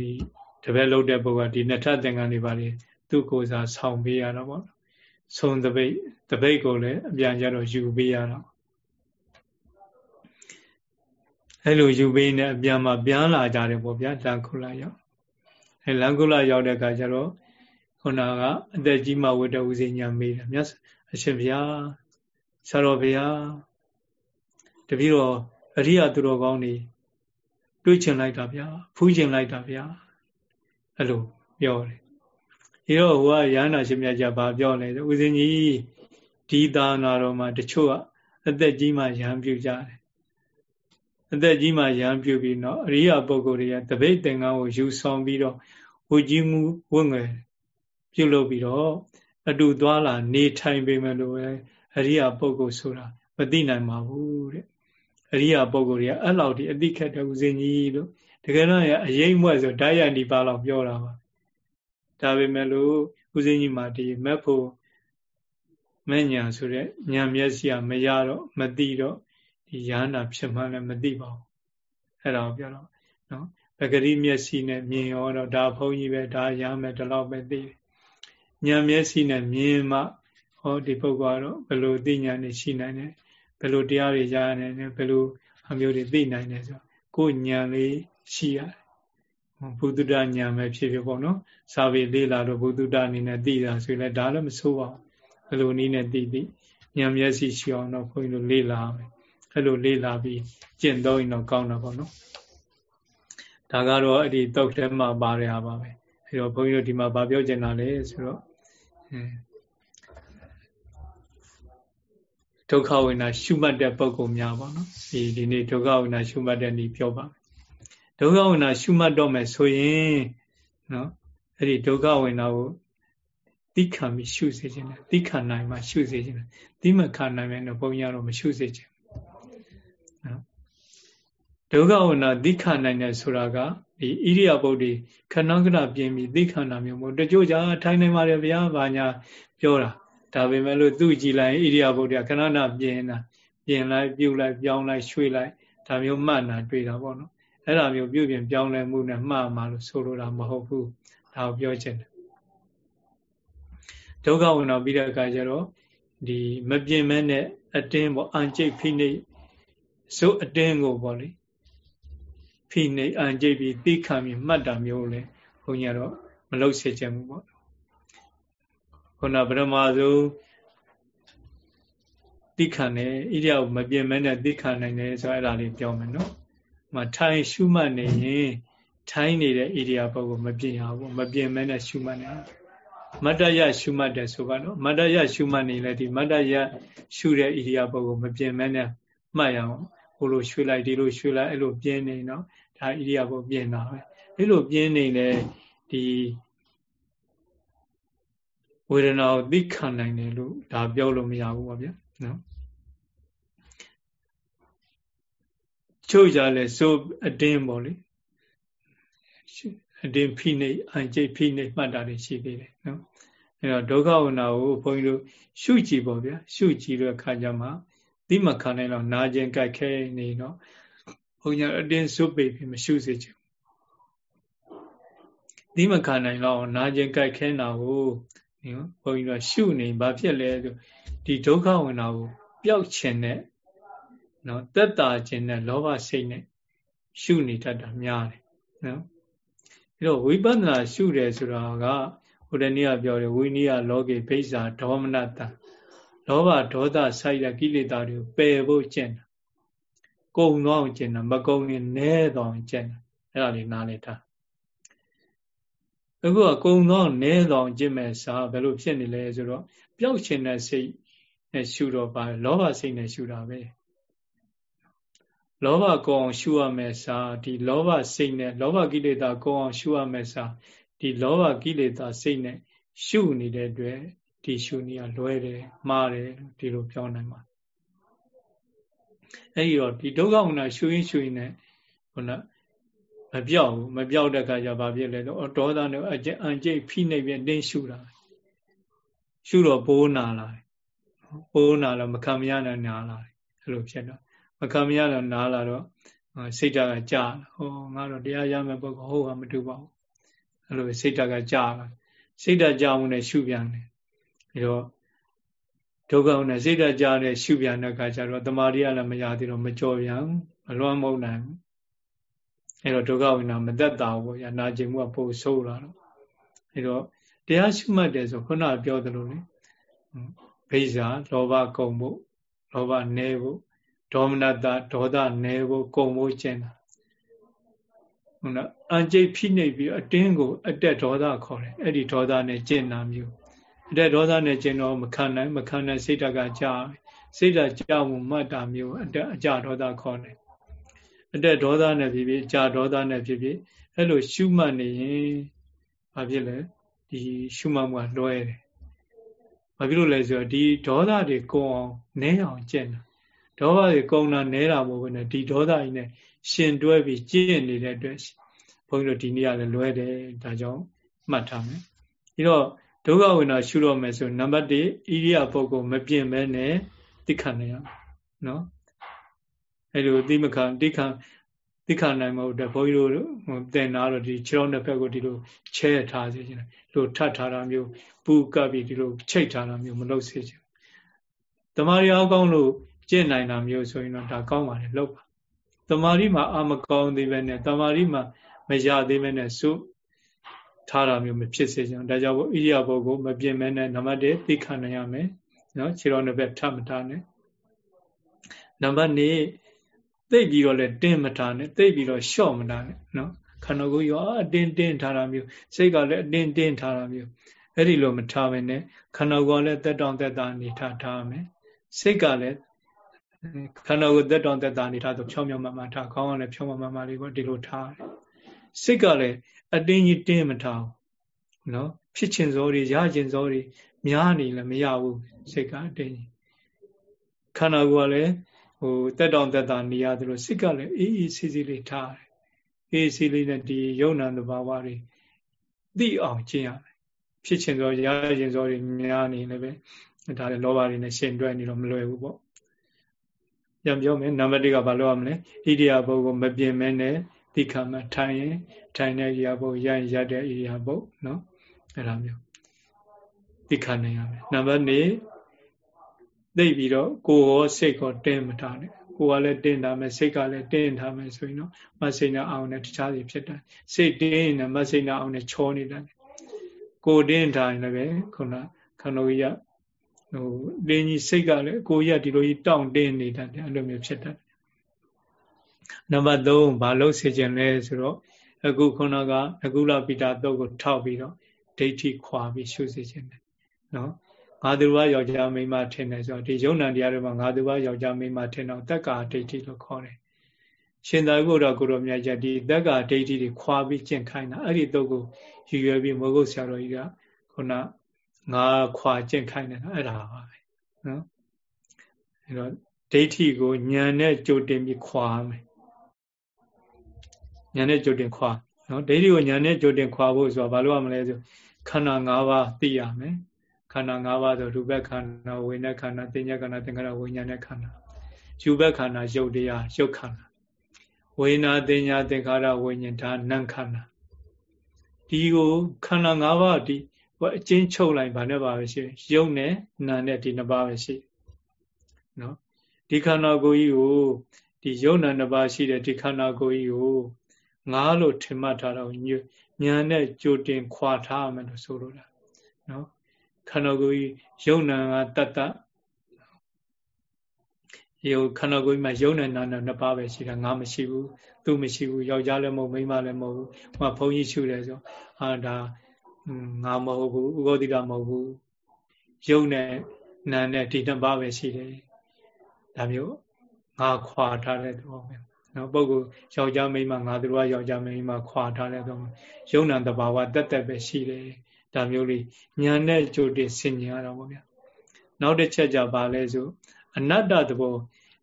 S1: တပည့်လောက်တဲ့ပုဂ္ဂိုလ်ဒီနထသင်္ကန်းတွေပါ သူ့ကိုယ်စားဆောင်းပေးရတော့ပေါ့ဆုံးတပိတ်တပိတ်ကိုလည်းအပြန်ကြတော့ယူပေးရတော့အဲ့လိုယူပေးနေအပြန်မှာပြန်လာကြတယ်ပေါ့ဗျာလန်ခုလာရောက်အဲလန်ခုလာရောက်တဲ့အခါကျတော့ခုနကအသက်ကြီးမှဝတ္တဥစိညာမေးတယ်မြတ်အရှင်ဘုရားဆရာတော်ဘုရားတပည့်တော်အရိယာသူတော်ကောင်းတွေတွေးချင်လိုက်တာဗျာဖူးချင်လိုက်တာဗျာအဲ့လိုပြောတယ် ဒီတော့ဟိုကရဟန္တာရှင်မြတ်ကြဘာပြောလဲဥစဉ်ကြီးဒီသာနာတော်မှာတချို့ကအသက်ကြီးမှရဟန်းပြုကြတယ်အသက်ကြီးမှရဟန်းပြုပြီးတော့အရိယာပုဂ္ဂိုလ်တွေကတပိတ်သင်္ကန်းကိုယူဆောင်ပြီးတော့ဝူကြီးမှုဝတ်ငယ်ပြုလုပ်ပြီးတော့အတူသွားလာနေထိုင်ပေမဲ့လို့ပဲအရိယာပုဂ္ဂိုလ်ဆိုတာမသိနိုင်ပါဘူးတဲ့အရိယာပုဂ္ဂိုလ်တွေကအဲ့လောက်ဒီအတိခတ်တဲ့ဥစဉ်ကြီးလို့တကယ်တော့အရေးမွဲ့ဆိုဓာတ်ရဏိပါလောက်ပြောတာပါ ဒါပေမဲ့လို့ဥစဉ်ကြီးမှာဒီမက်ဖို့မဲ့ညာဆိုတဲ့ညာမျက်စိကမရတော့မသိတော့ဒီရဟနာဖြစ်မှလည်းမသိပါဘူးအဲ့ဒါကိုပြောတော့နော်ပဂရိမျက်စိနဲ့မြင်ရောတော့ဒါဘုန်းကြီးပဲဒါရမယ်ဒီလောက်ပဲသိတယ်ညာမျက်စိနဲ့မြင်မှဟောဒီပုဂ္ဂိုလ်ကတော့ဘယ်လိုသိညာနေရှိနိုင်တယ်ဘယ်လိုတရားတွေရနိုင်တယ်ဘယ်လိုအမျိုးတွေသိနိုင်တယ်ဆိုကိုညာလေးရှိရတယ် ဘုဒ္ဓဉာဏ်ပဲဖြစ်ဖြစ်ပေါ့နော်စာပေလေးလာတော့ဘုဒ္ဓအနေနဲ့သိတာဆိုရင်လည်းဒါလည်းမဆိုးပါဘူးဘယ်လိုနည်းနဲ့သိသိဉာဏ်မျက်စိရှိအောင်တော့ခွင်းလိုလေးလာမယ်အဲ့လိုလေးလာပြီးကျင့်သုံးရင်တော့ကောင်းတာပေါ့နော်ဒါကတော့အဲ့ဒီတုတ်ထဲမှာပါရပါပဲအဲ့တော့ဘုန်းကြီးတို့ဒီမှာဗာပြောချင်တာလေဆိုတော့ဒုက္ခဝိနာရှုမှတ်တဲ့ပုံကုများပါနော်ဒီဒီနေ့ဒုက္ခဝိနာရှုမှတ်တဲ့ဤပြောပါ ဒုက္ခဝိနာရှုမှတ်တော့မယ်ဆိုရင်နော်အဲ့ဒီဒုက္ခဝိနာကိုသိခံပြီးရှုစေခြင်းတယ်သိခံနိုင်မှရှုစေခြင်းတယ်သိမခံနိုင်မယ်တော့ဘုန်းကြီးကတော့မရှုစေခြင်းနော်ဒုက္ခဝိနာသိခံနိုင်တယ်ဆိုတာကဒီဣရိယာပုတ်ဒီခဏခဏပြင်းပြီးသိခံတာမျိုးမဟုတ်တချို့ကြာထိုင်နေပါတယ်ဗျာဘာညာပြောတာဒါပေမဲ့လို့သူ့ကြည်လိုက်ဣရိယာပုတ်ကခဏခဏပြင်းတာပြင်လိုက်ပြုတ်လိုက်ပြောင်းလိုက်ရွှေ့လိုက်ဒါမျိုးမှတ်တာတွေ့တာပေါ့နော် အဲ့ဒါမျိုးပြုတ်ပြင်ပြောင်းလဲမှုနဲ့မှားမှလို့ဆိုလိုတာမဟုတ်ဘူးဒါကိုပြောချင်တယ်ဒုက္ခဝင်တော့ပြီးတဲ့အခါကျတော့ဒီမပြင်းမဲနဲ့အတင်းပေါ့အန်ကျိတ်ဖိနှိပ်စုအတင်းကိုပေါ့လေဖိနှိပ်အန်ကျိတ်ပြီးသိခံပြီးမှတ်တာမျိုးလေဘုန်းကြီးကတော့မလုပ်စေချင်ဘူးပေါ့ခုနဗရမဇုသိခံတယ်ဣရိယာမပြင်းမဲနဲ့သိခံနိုင်တယ်ဆိုအဲ့ဒါလေးပြောမယ်နော် မထိုင်ရှုမှတ်နေရင်ထိုင်နေတဲ့ဣရိယာပုဂ္ဂိုလ်မပြင်းရဘူးမပြင်းမဲနဲ့ရှုမှတ်နေမတ္တရရှုမှတ်တယ်ဆိုကတော့မတ္တရရှုမှတ်နေလေဒီမတ္တရရှုတဲ့ဣရိယာပုဂ္ဂိုလ်မပြင်းမဲနဲ့မှတ်ရအောင်ဟိုလိုရွှေ့လိုက်ဒီလိုရွှေ့လိုက်အဲ့လိုပြင်းနေနော်ဒါဣရိယာပုပြင်းတာပဲအဲ့လိုပြင်းနေလေဒီဝေဒနာကိုသိခံနိုင်တယ်လို့ဒါပြောလို့မရဘူးပါဗျာနော် ချို့ကြလဲစိုးအတင်းပေါ့လေအတင်းဖိနှိပ်အကျိတ်ဖိနှိပ်မှတ်တာတွေရှိသေးတယ်နော်အဲတော့ဒုက္ခဝနာကိုဘုန်းကြီးတို့ရှုကြည့်ပေါ့ဗျာရှုကြည့်တဲ့အခါကျမှသိမခံနိုင်တော့နာကျင်ကြိုက်ခဲနေတော့ဘုန်းကြီးအတင်းစွပိပြီးမရှုစေချင်သိမခံနိုင်တော့နာကျင်ကြိုက်ခဲတာကိုနော်ဘုန်းကြီးတို့ရှုနေဘာဖြစ်လဲဆိုဒီဒုက္ခဝနာကိုပျောက်ခြင်းနဲ့ နော်တက်တာခြင်းနဲ့လောဘစိတ်နဲ့ရှုနေတတ်တာများတယ်နော်အဲတော့ဝိပဿနာရှုတယ်ဆိုတာကဘုရားနည်းကပြောတယ်ဝိနည်းလောကေဘိဇာဒေါမနတလောဘဒေါသစိုက်တဲ့ကိလေသာတွေကိုပယ်ဖို့ကျင့်တာကုံသွားအောင်ကျင့်တာမကုံရင်နဲသွားအောင်ကျင့်တာအဲ့ဒါလေးနားလည်ထားအခုကကုံသွားနဲသွားအောင်ကျင့်မဲ့စာဘယ်လိုဖြစ်နေလဲဆိုတော့ပျောက်ခြင်းတဲ့စိတ်နဲ့ရှုတော့ပါလောဘစိတ်နဲ့ရှုတာပဲ လောဘကိုအောင်ရှုရမယ်စာဒီလောဘစိတ်နဲ့လောဘကိလေသာကိုအောင်ရှုရမယ်စာဒီလောဘကိလေသာစိတ်နဲ့ရှုနေတဲ့အတွက်ဒီရှုနည်းကလွဲတယ်မှားတယ်ဒီလိုပြောနိုင်ပါအဲ့ဒီတော့ဒီဒုက္ခဝနာရှုရင်းရှုရင်းနဲ့ခုနမပြောက်ဘူးမပြောက်တဲ့အခါကျဘာဖြစ်လဲတော့ဒေါသနဲ့အကျအန်ကျိတ်ဖိနှိပ်ပြီးတင်းရှုတာရှုတော့ဘိုးနာလာတယ်ဘိုးနာလာမခံမရနဲ့နာလာတယ်အဲ့လိုဖြစ်တော့ မခံမရတော့နာလာတော့စိတ်ဓာတ်ကကြာဟောငါတော့တရားရမယ်ပုဂ္ဂိုလ်ဟုတ်ဟာမတူပါဘူးအဲ့လိုစိတ်ဓာတ်ကကြာလာစိတ်ဓာတ်ကြာမှုနဲ့ရှုပြန်တယ်ပြီးတော့ဒုက္ခနဲ့စိတ်ဓာတ်ကြာတဲ့ရှုပြန်တဲ့အခါကျတော့တမာရီကလည်းမရသေးတော့မကြော်ပြန်မလွမ်းမုံနိုင်ဘူးအဲ့တော့ဒုက္ခဝိနာမသက်တာဘူးရနာကျင်မှုကပိုဆိုးလာတော့အဲ့တော့တရားရှုမှတ်တယ်ဆိုခုနပြောသလိုလေဘိဇာလောဘကုံဖို့လောဘနည်းဖို့ ဒေါမနတဒေါသနည်းဖို့ကုံဖို့ကျင့်တာဟုတ်နော်အံကြိတ်ဖိနှိပ်ပြီးအတင်းကို အတက်ဒေါသခေါ်တယ်အဲ့ဒီဒေါသနဲ့ကျင့်တာမျိုးအတက်ဒေါသနဲ့ကျင့်တော့မခံနိုင်မခံနိုင်စိတ်ဓာတ်ကကြာစိတ်ဓာတ်ကြာမှုမှတ်တာမျိုးအတက်အကြဒေါသခေါ်တယ်အတက်ဒေါသနဲ့ဖြစ်ဖြစ်အကြဒေါသနဲ့ဖြစ်ဖြစ်အဲ့လိုရှုမှတ်နေရင်ဘာဖြစ်လဲဒီရှုမှတ်မှုကလွဲတယ်ဘာဖြစ်လို့လဲဆိုတော့ဒီဒေါသတွေကုံအောင်နည်းအောင်ကျင့်တာ ဒေါသတွေကုံတာနည်းတာမဟုတ်ဘူးနဲ့ဒီဒေါသကြီးနဲ့ရှင်တွဲပြီးကျင့်နေတဲ့အတွက်ဘုန်းကြီးတို့ဒီနေ့ကလည်းလွဲတယ်ဒါကြောင့်မှတ်ထားမယ်ပြီးတော့ဒုက္ခဝေဒနာရှုတော့မယ်ဆိုနံပါတ်1ဣရိယာပုဂ္ဂိုလ်မပြင်းမဲနဲ့သိခံနေရနော်အဲ့လိုသိမခံသိခံသိခံနိုင်မဟုတ်တဲ့ဘုန်းကြီးတို့တင်နာတော့ဒီခြေတော်နှစ်ဖက်ကိုဒီလိုချဲထားစေချင်တယ်လို့ထပ်ထားတာမျိုးပူကပ်ပြီးဒီလိုချိတ်ထားတာမျိုးမလုပ်စေချင်တမာရီအောင်ကောင်းလို့ ကျင့်နိုင်တာမျိုးဆိုရင်တော့ဒါကောင်းပါလေလုပ်ပါတမာရီမှာအာမကောင်းသေးပဲနဲ့တမာရီမှာမရသေးပဲနဲ့စုထားတာမျိုးမဖြစ်စေချင်ဒါကြောင့်ဣရိယာပုဂ္ဂိုလ်မပြင်းမဲနဲ့နံပါတ်1သိခံနိုင်ရမယ်နော်ခြေတော်နှစ်ဖက်ထပ်မထားနဲ့နံပါတ်2သိပြီးတော့လဲတင်းမထားနဲ့သိပြီးတော့လျှော့မထားနဲ့နော်ခန္ဓာကိုယ်ရောအတင်းတင်းထားတာမျိုးစိတ်ကလည်းအတင်းတင်းထားတာမျိုးအဲ့ဒီလိုမထားဘဲနဲ့ခန္ဓာကိုယ်လည်းတက်တောင့်တက်တာနေထားထားမယ်စိတ်ကလည်း ခန္ဓာကိုယ်တက်တောင့်တက်တာနေထားဆိုဖြောင်းဖြောင်းမမထားခေါင်းကလည်းဖြောင်းမမလေးပေါ့ဒီလိုထားတယ်စိတ်ကလည်းအတင်းကြီးတင်းမထားဘူးနော်ဖြစ်ခြင်းစောတွေရခြင်းစောတွေများနေလည်းမရဘူးစိတ်ကအတင်းကြီးခန္ဓာကိုယ်ကလည်းဟိုတက်တောင့်တက်တာနေရတယ်လို့စိတ်ကလည်းအေးအေးဆေးဆေးလေးထားတယ်အေးဆေးလေးနဲ့ဒီယုံနာသဘာဝတွေသိအောင်ကျင့်ရတယ်ဖြစ်ခြင်းစောရခြင်းစောတွေများနေလည်းပဲဒါလည်းလောဘတွေနဲ့ရှင်တွဲနေတော့မလွယ်ဘူးပေါ့ ပြန်ပြောမယ်နံပါတ်1ကဘာလို့ရမလဲဣရိယာပုတ်ကိုမပြင်မဲနဲ့တိခါမထိုင်ရင်ထိုင်တဲ့ဣရိယာပုတ်ရရင်ရတဲ့ဣရိယာပုတ်နော်အဲ့လိုမျိုးတိခါနိုင်ရမယ်နံပါတ်2သိပြီးတော့ကိုယ်ရောစိတ်ရောတင်းမထားနဲ့ကိုယ်ကလည်းတင်းထားမယ်စိတ်ကလည်းတင်းထားမယ်ဆိုရင်တော့မစိတ်နာအောင်နဲ့တခြားစီဖြစ်တယ်စိတ်တင်းရင်မစိတ်နာအောင်နဲ့ချောနေတယ်ကိုယ်တင်းထားရင်လည်းခုနခန္ဓာကြီးက ဟိုတင်းကြီးစိတ်ကလည်းကိုယ်ရဒီလိုကြီးတောင့်တင်းနေတတ်တယ်အဲ့လိုမျိုးဖြစ်တတ်တယ်နံပါတ်3ဘာလို့စေခြင်းလဲဆိုတော့အခုခုနကနကုလပိတာတုတ်ကိုထောက်ပြီးတော့ဒိဋ္ဌိခွာပြီးရှုစေခြင်းတယ်နော်ငါသူဘာယောက်ျားမိန်းမထင်တယ်ဆိုတော့ဒီယုံ nant တရားတွေမှာငါသူဘာယောက်ျားမိန်းမထင်တော့တက္ကာဒိဋ္ဌိလို့ခေါ်တယ်ရှင်သာကုတော်ကိုရောမြတ်ကြီးဒီတက္ကာဒိဋ္ဌိတွေခွာပြီးကျင့်ခိုင်းတာအဲ့ဒီတုတ်ကိုယူရွယ်ပြီးမောဂုတ်ဆရာတော်ကြီးကခုန ငါခွာကျင့်ခိုင်းတယ်အဲ့ဒါပါပဲနော်အဲ့တော့ဒိဋ္ဌိကိုဉာဏ်နဲ့ကြိုတင်ပြီးခွာမယ်ဉာဏ်နဲ့ကြိုတင်ခွာနော်ဒိဋ္ဌိကိုညာနဲ့ကြိုတင်ခွာဖို့ဆိုတာဘာလို့ရမလဲဆိုခန္ဓာ၅ပါးသိရမယ်ခန္ဓာ၅ပါးဆိုရူပခန္ဓာဝိညာဉ်ခန္ဓာတင်ညာခန္ဓာသင်္ခါရဝိညာဉ်နဲ့ခန္ဓာယူဘခန္ဓာရုပ်တရားရုပ်ခန္ဓာဝိညာတင်ညာသင်္ခါရဝိညာဉ်ဒါနံခန္ဓာဒီကိုခန္ဓာ၅ပါးဒီ အချင်းချုပ်လိုက်ဗာနဲ့ပါပဲရှိရုပ်နဲ့နာနဲ့ဒီနှစ်ပါးပဲရှိနော်ဒီခန္ဓာကိုယ်ကြီးကိုဒီယုံနာနှစ်ပါးရှိတဲ့ဒီခန္ဓာကိုယ်ကြီးကိုငါလို့ထင်မှတ်ထားတော့ညာနဲ့ကြိုတင်ခွာထားမယ်လို့ဆိုလိုတာနော်ခန္ဓာကိုယ်ကြီးယုံနာကတတ္တယုတ်ခန္ဓာကိုယ်မှာယုံနဲ့နာနဲ့နှစ်ပါးပဲရှိတာငါမရှိဘူးသူမရှိဘူးယောက်ျားလည်းမဟုတ်မိန်းမလည်းမဟုတ်ဘူးဟိုဘုန်းကြီးရှုတယ်ဆိုအာဒါ ငါမဟုတ်ဘူးဥဂောတိတာမဟုတ်ဘူးယုံနဲ့နာနဲ့ဒီနှစ်ပါးပဲရှိတယ်ဒါမျိုးငါခွာထားတဲ့သဘောပဲနော်ပုဂ္ဂိုလ်ယောက်ျားမိန်းမငါတို့ကယောက်ျားမိန်းမခွာထားတဲ့သဘောယုံနာတဘာဝတက်တက်ပဲရှိတယ်ဒါမျိုးလေးညာနဲ့ကြိုတင်ဆင်ញင်ရတော့ဗောဗျာနောက်တစ်ချက်ကြပါလဲဆိုအနတ္တသဘော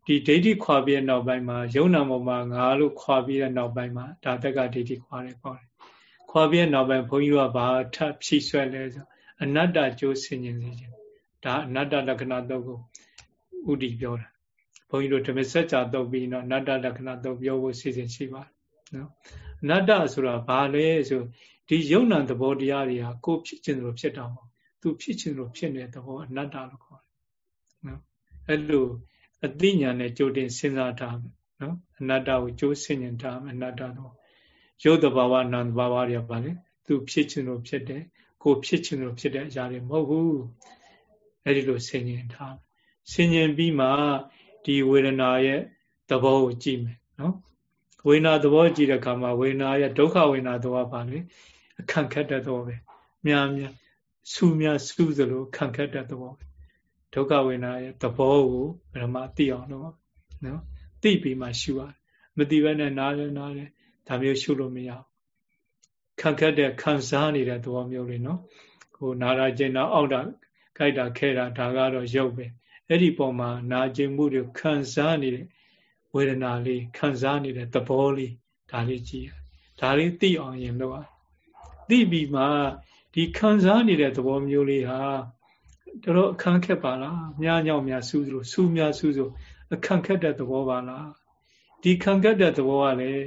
S1: ဒီဒိဋ္ဌိခွာပြီးတဲ့နောက်ပိုင်းမှာယုံနာပေါ်မှာငါလို့ခွာပြီးတဲ့နောက်ပိုင်းမှာဒါတက်ကဒိဋ္ဌိခွာတယ်ခေါ်တယ် ခွာပြီးတဲ့နောက်ပိုင်းဘုန်းကြီးကဘာထပ်ဖြည့်ဆွဲလဲဆိုအနတ္တကျိုးဆင်ញင်စေခြင်းဒါအနတ္တလက္ခဏာတော့ကိုဥတီပြောတာဘုန်းကြီးတို့ဓမ္မစကြာတော့ပြီးတော့အနတ္တလက္ခဏာတော့ပြောဖို့စီစဉ်ရှိပါတယ်နော်အနတ္တဆိုတာဘာလဲဆိုဒီယုံနာသဘောတရားတွေဟာကိုဖြစ်ခြင်းလို့ဖြစ်တာမဟုတ်သူဖြစ်ခြင်းလို့ဖြစ်နေတဲ့သဘောအနတ္တလို့ခေါ်တယ်နော်အဲ့လိုအသိဉာဏ်နဲ့ကြိုတင်စဉ်းစားထားမယ်နော်အနတ္တကိုကြိုးဆင်ញင်ထားမယ်အနတ္တတော့ ရုပ်တဘာဝနာမ်တဘာဝတွေပါလေသူဖြစ်ခြင်းလို့ဖြစ်တယ်ကိုဖြစ်ခြင်းလို့ဖြစ်တဲ့အရာတွေမဟုတ်ဘူးအဲ့ဒီလိုဆင်ញင်ထားဆင်ញင်ပြီးမှဒီဝေဒနာရဲ့သဘောကိုကြည့်မယ်နော်ဝေဒနာသဘောကြည့်တဲ့အခါမှာဝေဒနာရဲ့ဒုက္ခဝေဒနာသဘောပါလေအခန့်ခက်တဲ့သဘောပဲများများဆူများဆူသလိုခံခက်တဲ့သဘောပဲဒုက္ခဝေဒနာရဲ့သဘောကိုပထမသိအောင်လုပ်နော်သိပြီးမှရှုရတယ်မသိဘဲနဲ့နားလဲနားလဲ ဒါမျိုးရှုလို့မရဘူးခံခက်တဲ့ခံစားနေတဲ့သဘောမျိုးလေးနော်ဟိုနာရာကျင်တာအောက်တာကြိုက်တာခဲတာဒါကတော့ရုပ်ပဲအဲ့ဒီပုံမှာနာကျင်မှုတွေခံစားနေတဲ့ဝေဒနာလေးခံစားနေတဲ့သဘောလေးဒါလေးကြည့်ဒါလေးသိအောင်ရင်တော့သိပြီးမှဒီခံစားနေတဲ့သဘောမျိုးလေးဟာတော်အခန့်ခက်ပါလားမြားညောင်များစူးစလို့စူးများစူးဆိုအခန့်ခက်တဲ့သဘောပါလားဒီခံခက်တဲ့သဘောကလည်း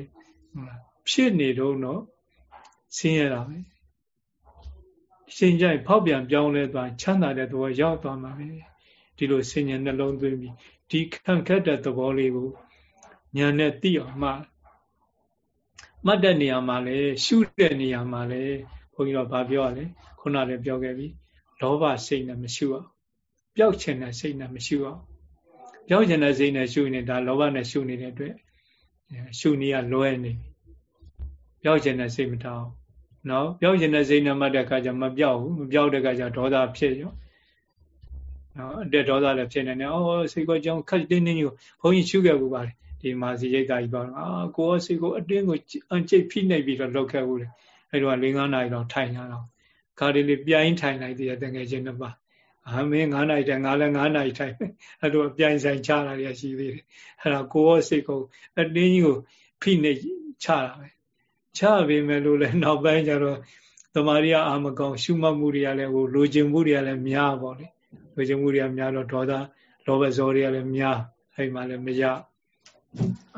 S1: ဖြစ်နေတော့တော့ဆင်းရဲတာပဲရှင်ကြိုက်ဖောက်ပြန်ပြောင်းလဲသွားချမ်းသာတဲ့သဘောရောက်သွားမှာပဲဒီလိုဆင်ញံနှလုံးသွင်းပြီးဒီခံခက်တဲ့သဘောလေးကိုညာနဲ့သိအောင်မှမှတ်တဲ့နေရာမှာလဲရှုတဲ့နေရာမှာလဲဘုန်းကြီးတို့ဗာပြောရလဲခုနလည်းပြောခဲ့ပြီလောဘစိတ်နဲ့မရှုအောင်ပျောက်ချင်တဲ့စိတ်နဲ့မရှုအောင်ပျောက်ချင်တဲ့စိတ်နဲ့ရှုနေဒါလောဘနဲ့ရှုနေတဲ့အတွက် ရှုနေရလွဲနေပျောက်ချင်တဲ့စိတ်မထားအောင်နော်ပျောက်ချင်တဲ့စိတ်နဲ့မှတ်တဲ့အခါကျမပျောက်ဘူးမပျောက်တဲ့အခါကျဒေါသဖြစ်ရောနော်အတက်ဒေါသလည်းဖြစ်နေတယ်အော်စိတ်ကောကြောင်းခက်တင်းတင်းကြီးကိုဘုန်းကြီးရှုခဲ့ဘူးပါတယ်ဒီမာစီရိတ်တာကြီးပါအာကိုယ်စိတ်ကိုအတင်းကိုအကျိတ်ဖိနှိပ်ပြီးတော့လောက်ခဲ့ဘူးလေအဲ့တော့၄၅နာရီတော့ထိုင်ရတော့ခါဒီလေးပြိုင်ထိုင်လိုက်သေးတယ်တကယ်ချင်းနှစ်ပါ အာမင်း9နာရီတည်းငါလည်း9နာရီထိုင်အဲ့လိုအပြိုင်ဆိုင်ချတာရရှိသေးတယ်အဲ့ဒါကိုယ်စိတ်ကိုအတင်းကြီးကိုဖိနှိပ်ချတာပဲချပေမဲ့လို့လည်းနောက်ပိုင်းကျတော့တမာရီအာမကောင်ရှုမှတ်မှုတွေကလည်းဟိုလိုချင်မှုတွေကလည်းများပေါ့လေလိုချင်မှုတွေကများတော့ဒေါသလောဘဇောတွေကလည်းများအဲ့မှာလည်းမရ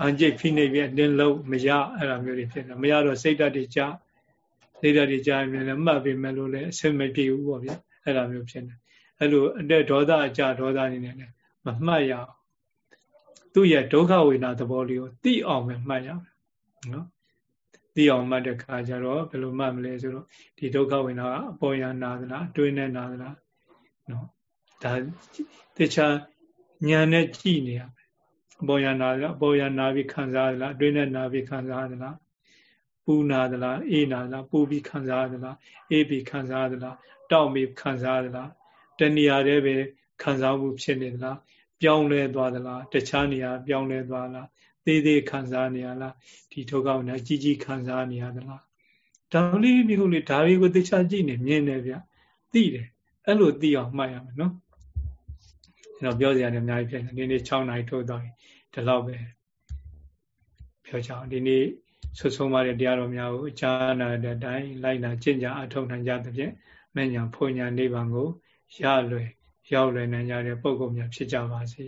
S1: အန်ကျိတ်ဖိနှိပ်ပြီးအတင်းလုံးမရအဲ့လိုမျိုးတွေဖြစ်တယ်မရတော့စိတ်ဓာတ်တွေကြစိတ်ဓာတ်တွေကြာရင်လည်းမှတ်ပေမဲ့လို့လည်းအဆင်မပြေဘူးပေါ့ဗျာအဲ့လိုမျိုးဖြစ်နေ အဲ့လိုအတက်ဒေါသအကြဒေါသနေနဲ့မမှတ်ရအောင်သူ့ရဲ့ဒုက္ခဝေဒနာသဘောလေးကိုသိအောင်ပဲမှတ်ရမယ်နော်သိအောင်မှတ်တဲ့ခါကျတော့ဘယ်လိုမှတ်မလဲဆိုတော့ဒီဒုက္ခဝေဒနာကအပေါ်ယနာသလားအတွင်းနဲ့နာသလားနော်ဒါတခြားဉာဏ်နဲ့ကြည့်နေရမယ်အပေါ်ယနာလားအပေါ်ယနာပြီးခံစားရလားအတွင်းနဲ့နာပြီးခံစားရလားပူနာသလားအေးနာသလားပူပြီးခံစားရသလားအေးပြီးခံစားရသလားတောက်ပြီးခံစားရသလား တနေရာတည်းပဲခံစားမှုဖြစ်နေသလားပြောင်းလဲသွားသလားတခြားနေရာပြောင်းလဲသွားလားသေးသေးခံစားနေရလားဒီဒုက္ခကိုကြီးကြီးခံစားနေရသလားဒါလေးမျိုးလေးဒါတွေကိုသိချကြည့်နေမြင်နေဗျသိတယ်အဲ့လိုသိအောင်မှတ်ရမယ်နော်အဲ့တော့ပြောစရာလည်းအများကြီးဖြစ်နေနေ့နေ့6နိုင်ထိုးသွားပြီဒီလောက်ပဲပြောချောင်းဒီနေ့ဆွဆုံးပါတဲ့တရားတော်များကိုအချာနာတဲ့အတိုင်းလိုက်နာကျင့်ကြအထောက်နိုင်ကြသဖြင့်မဉ္ဇဏ်ဖွဉ္ဇဏ်နိဗ္ဗာန်ကို ရလွယ်ရောက်လွယ်နိုင်ကြတဲ့ပုံကုန်များဖြစ်ကြပါစေ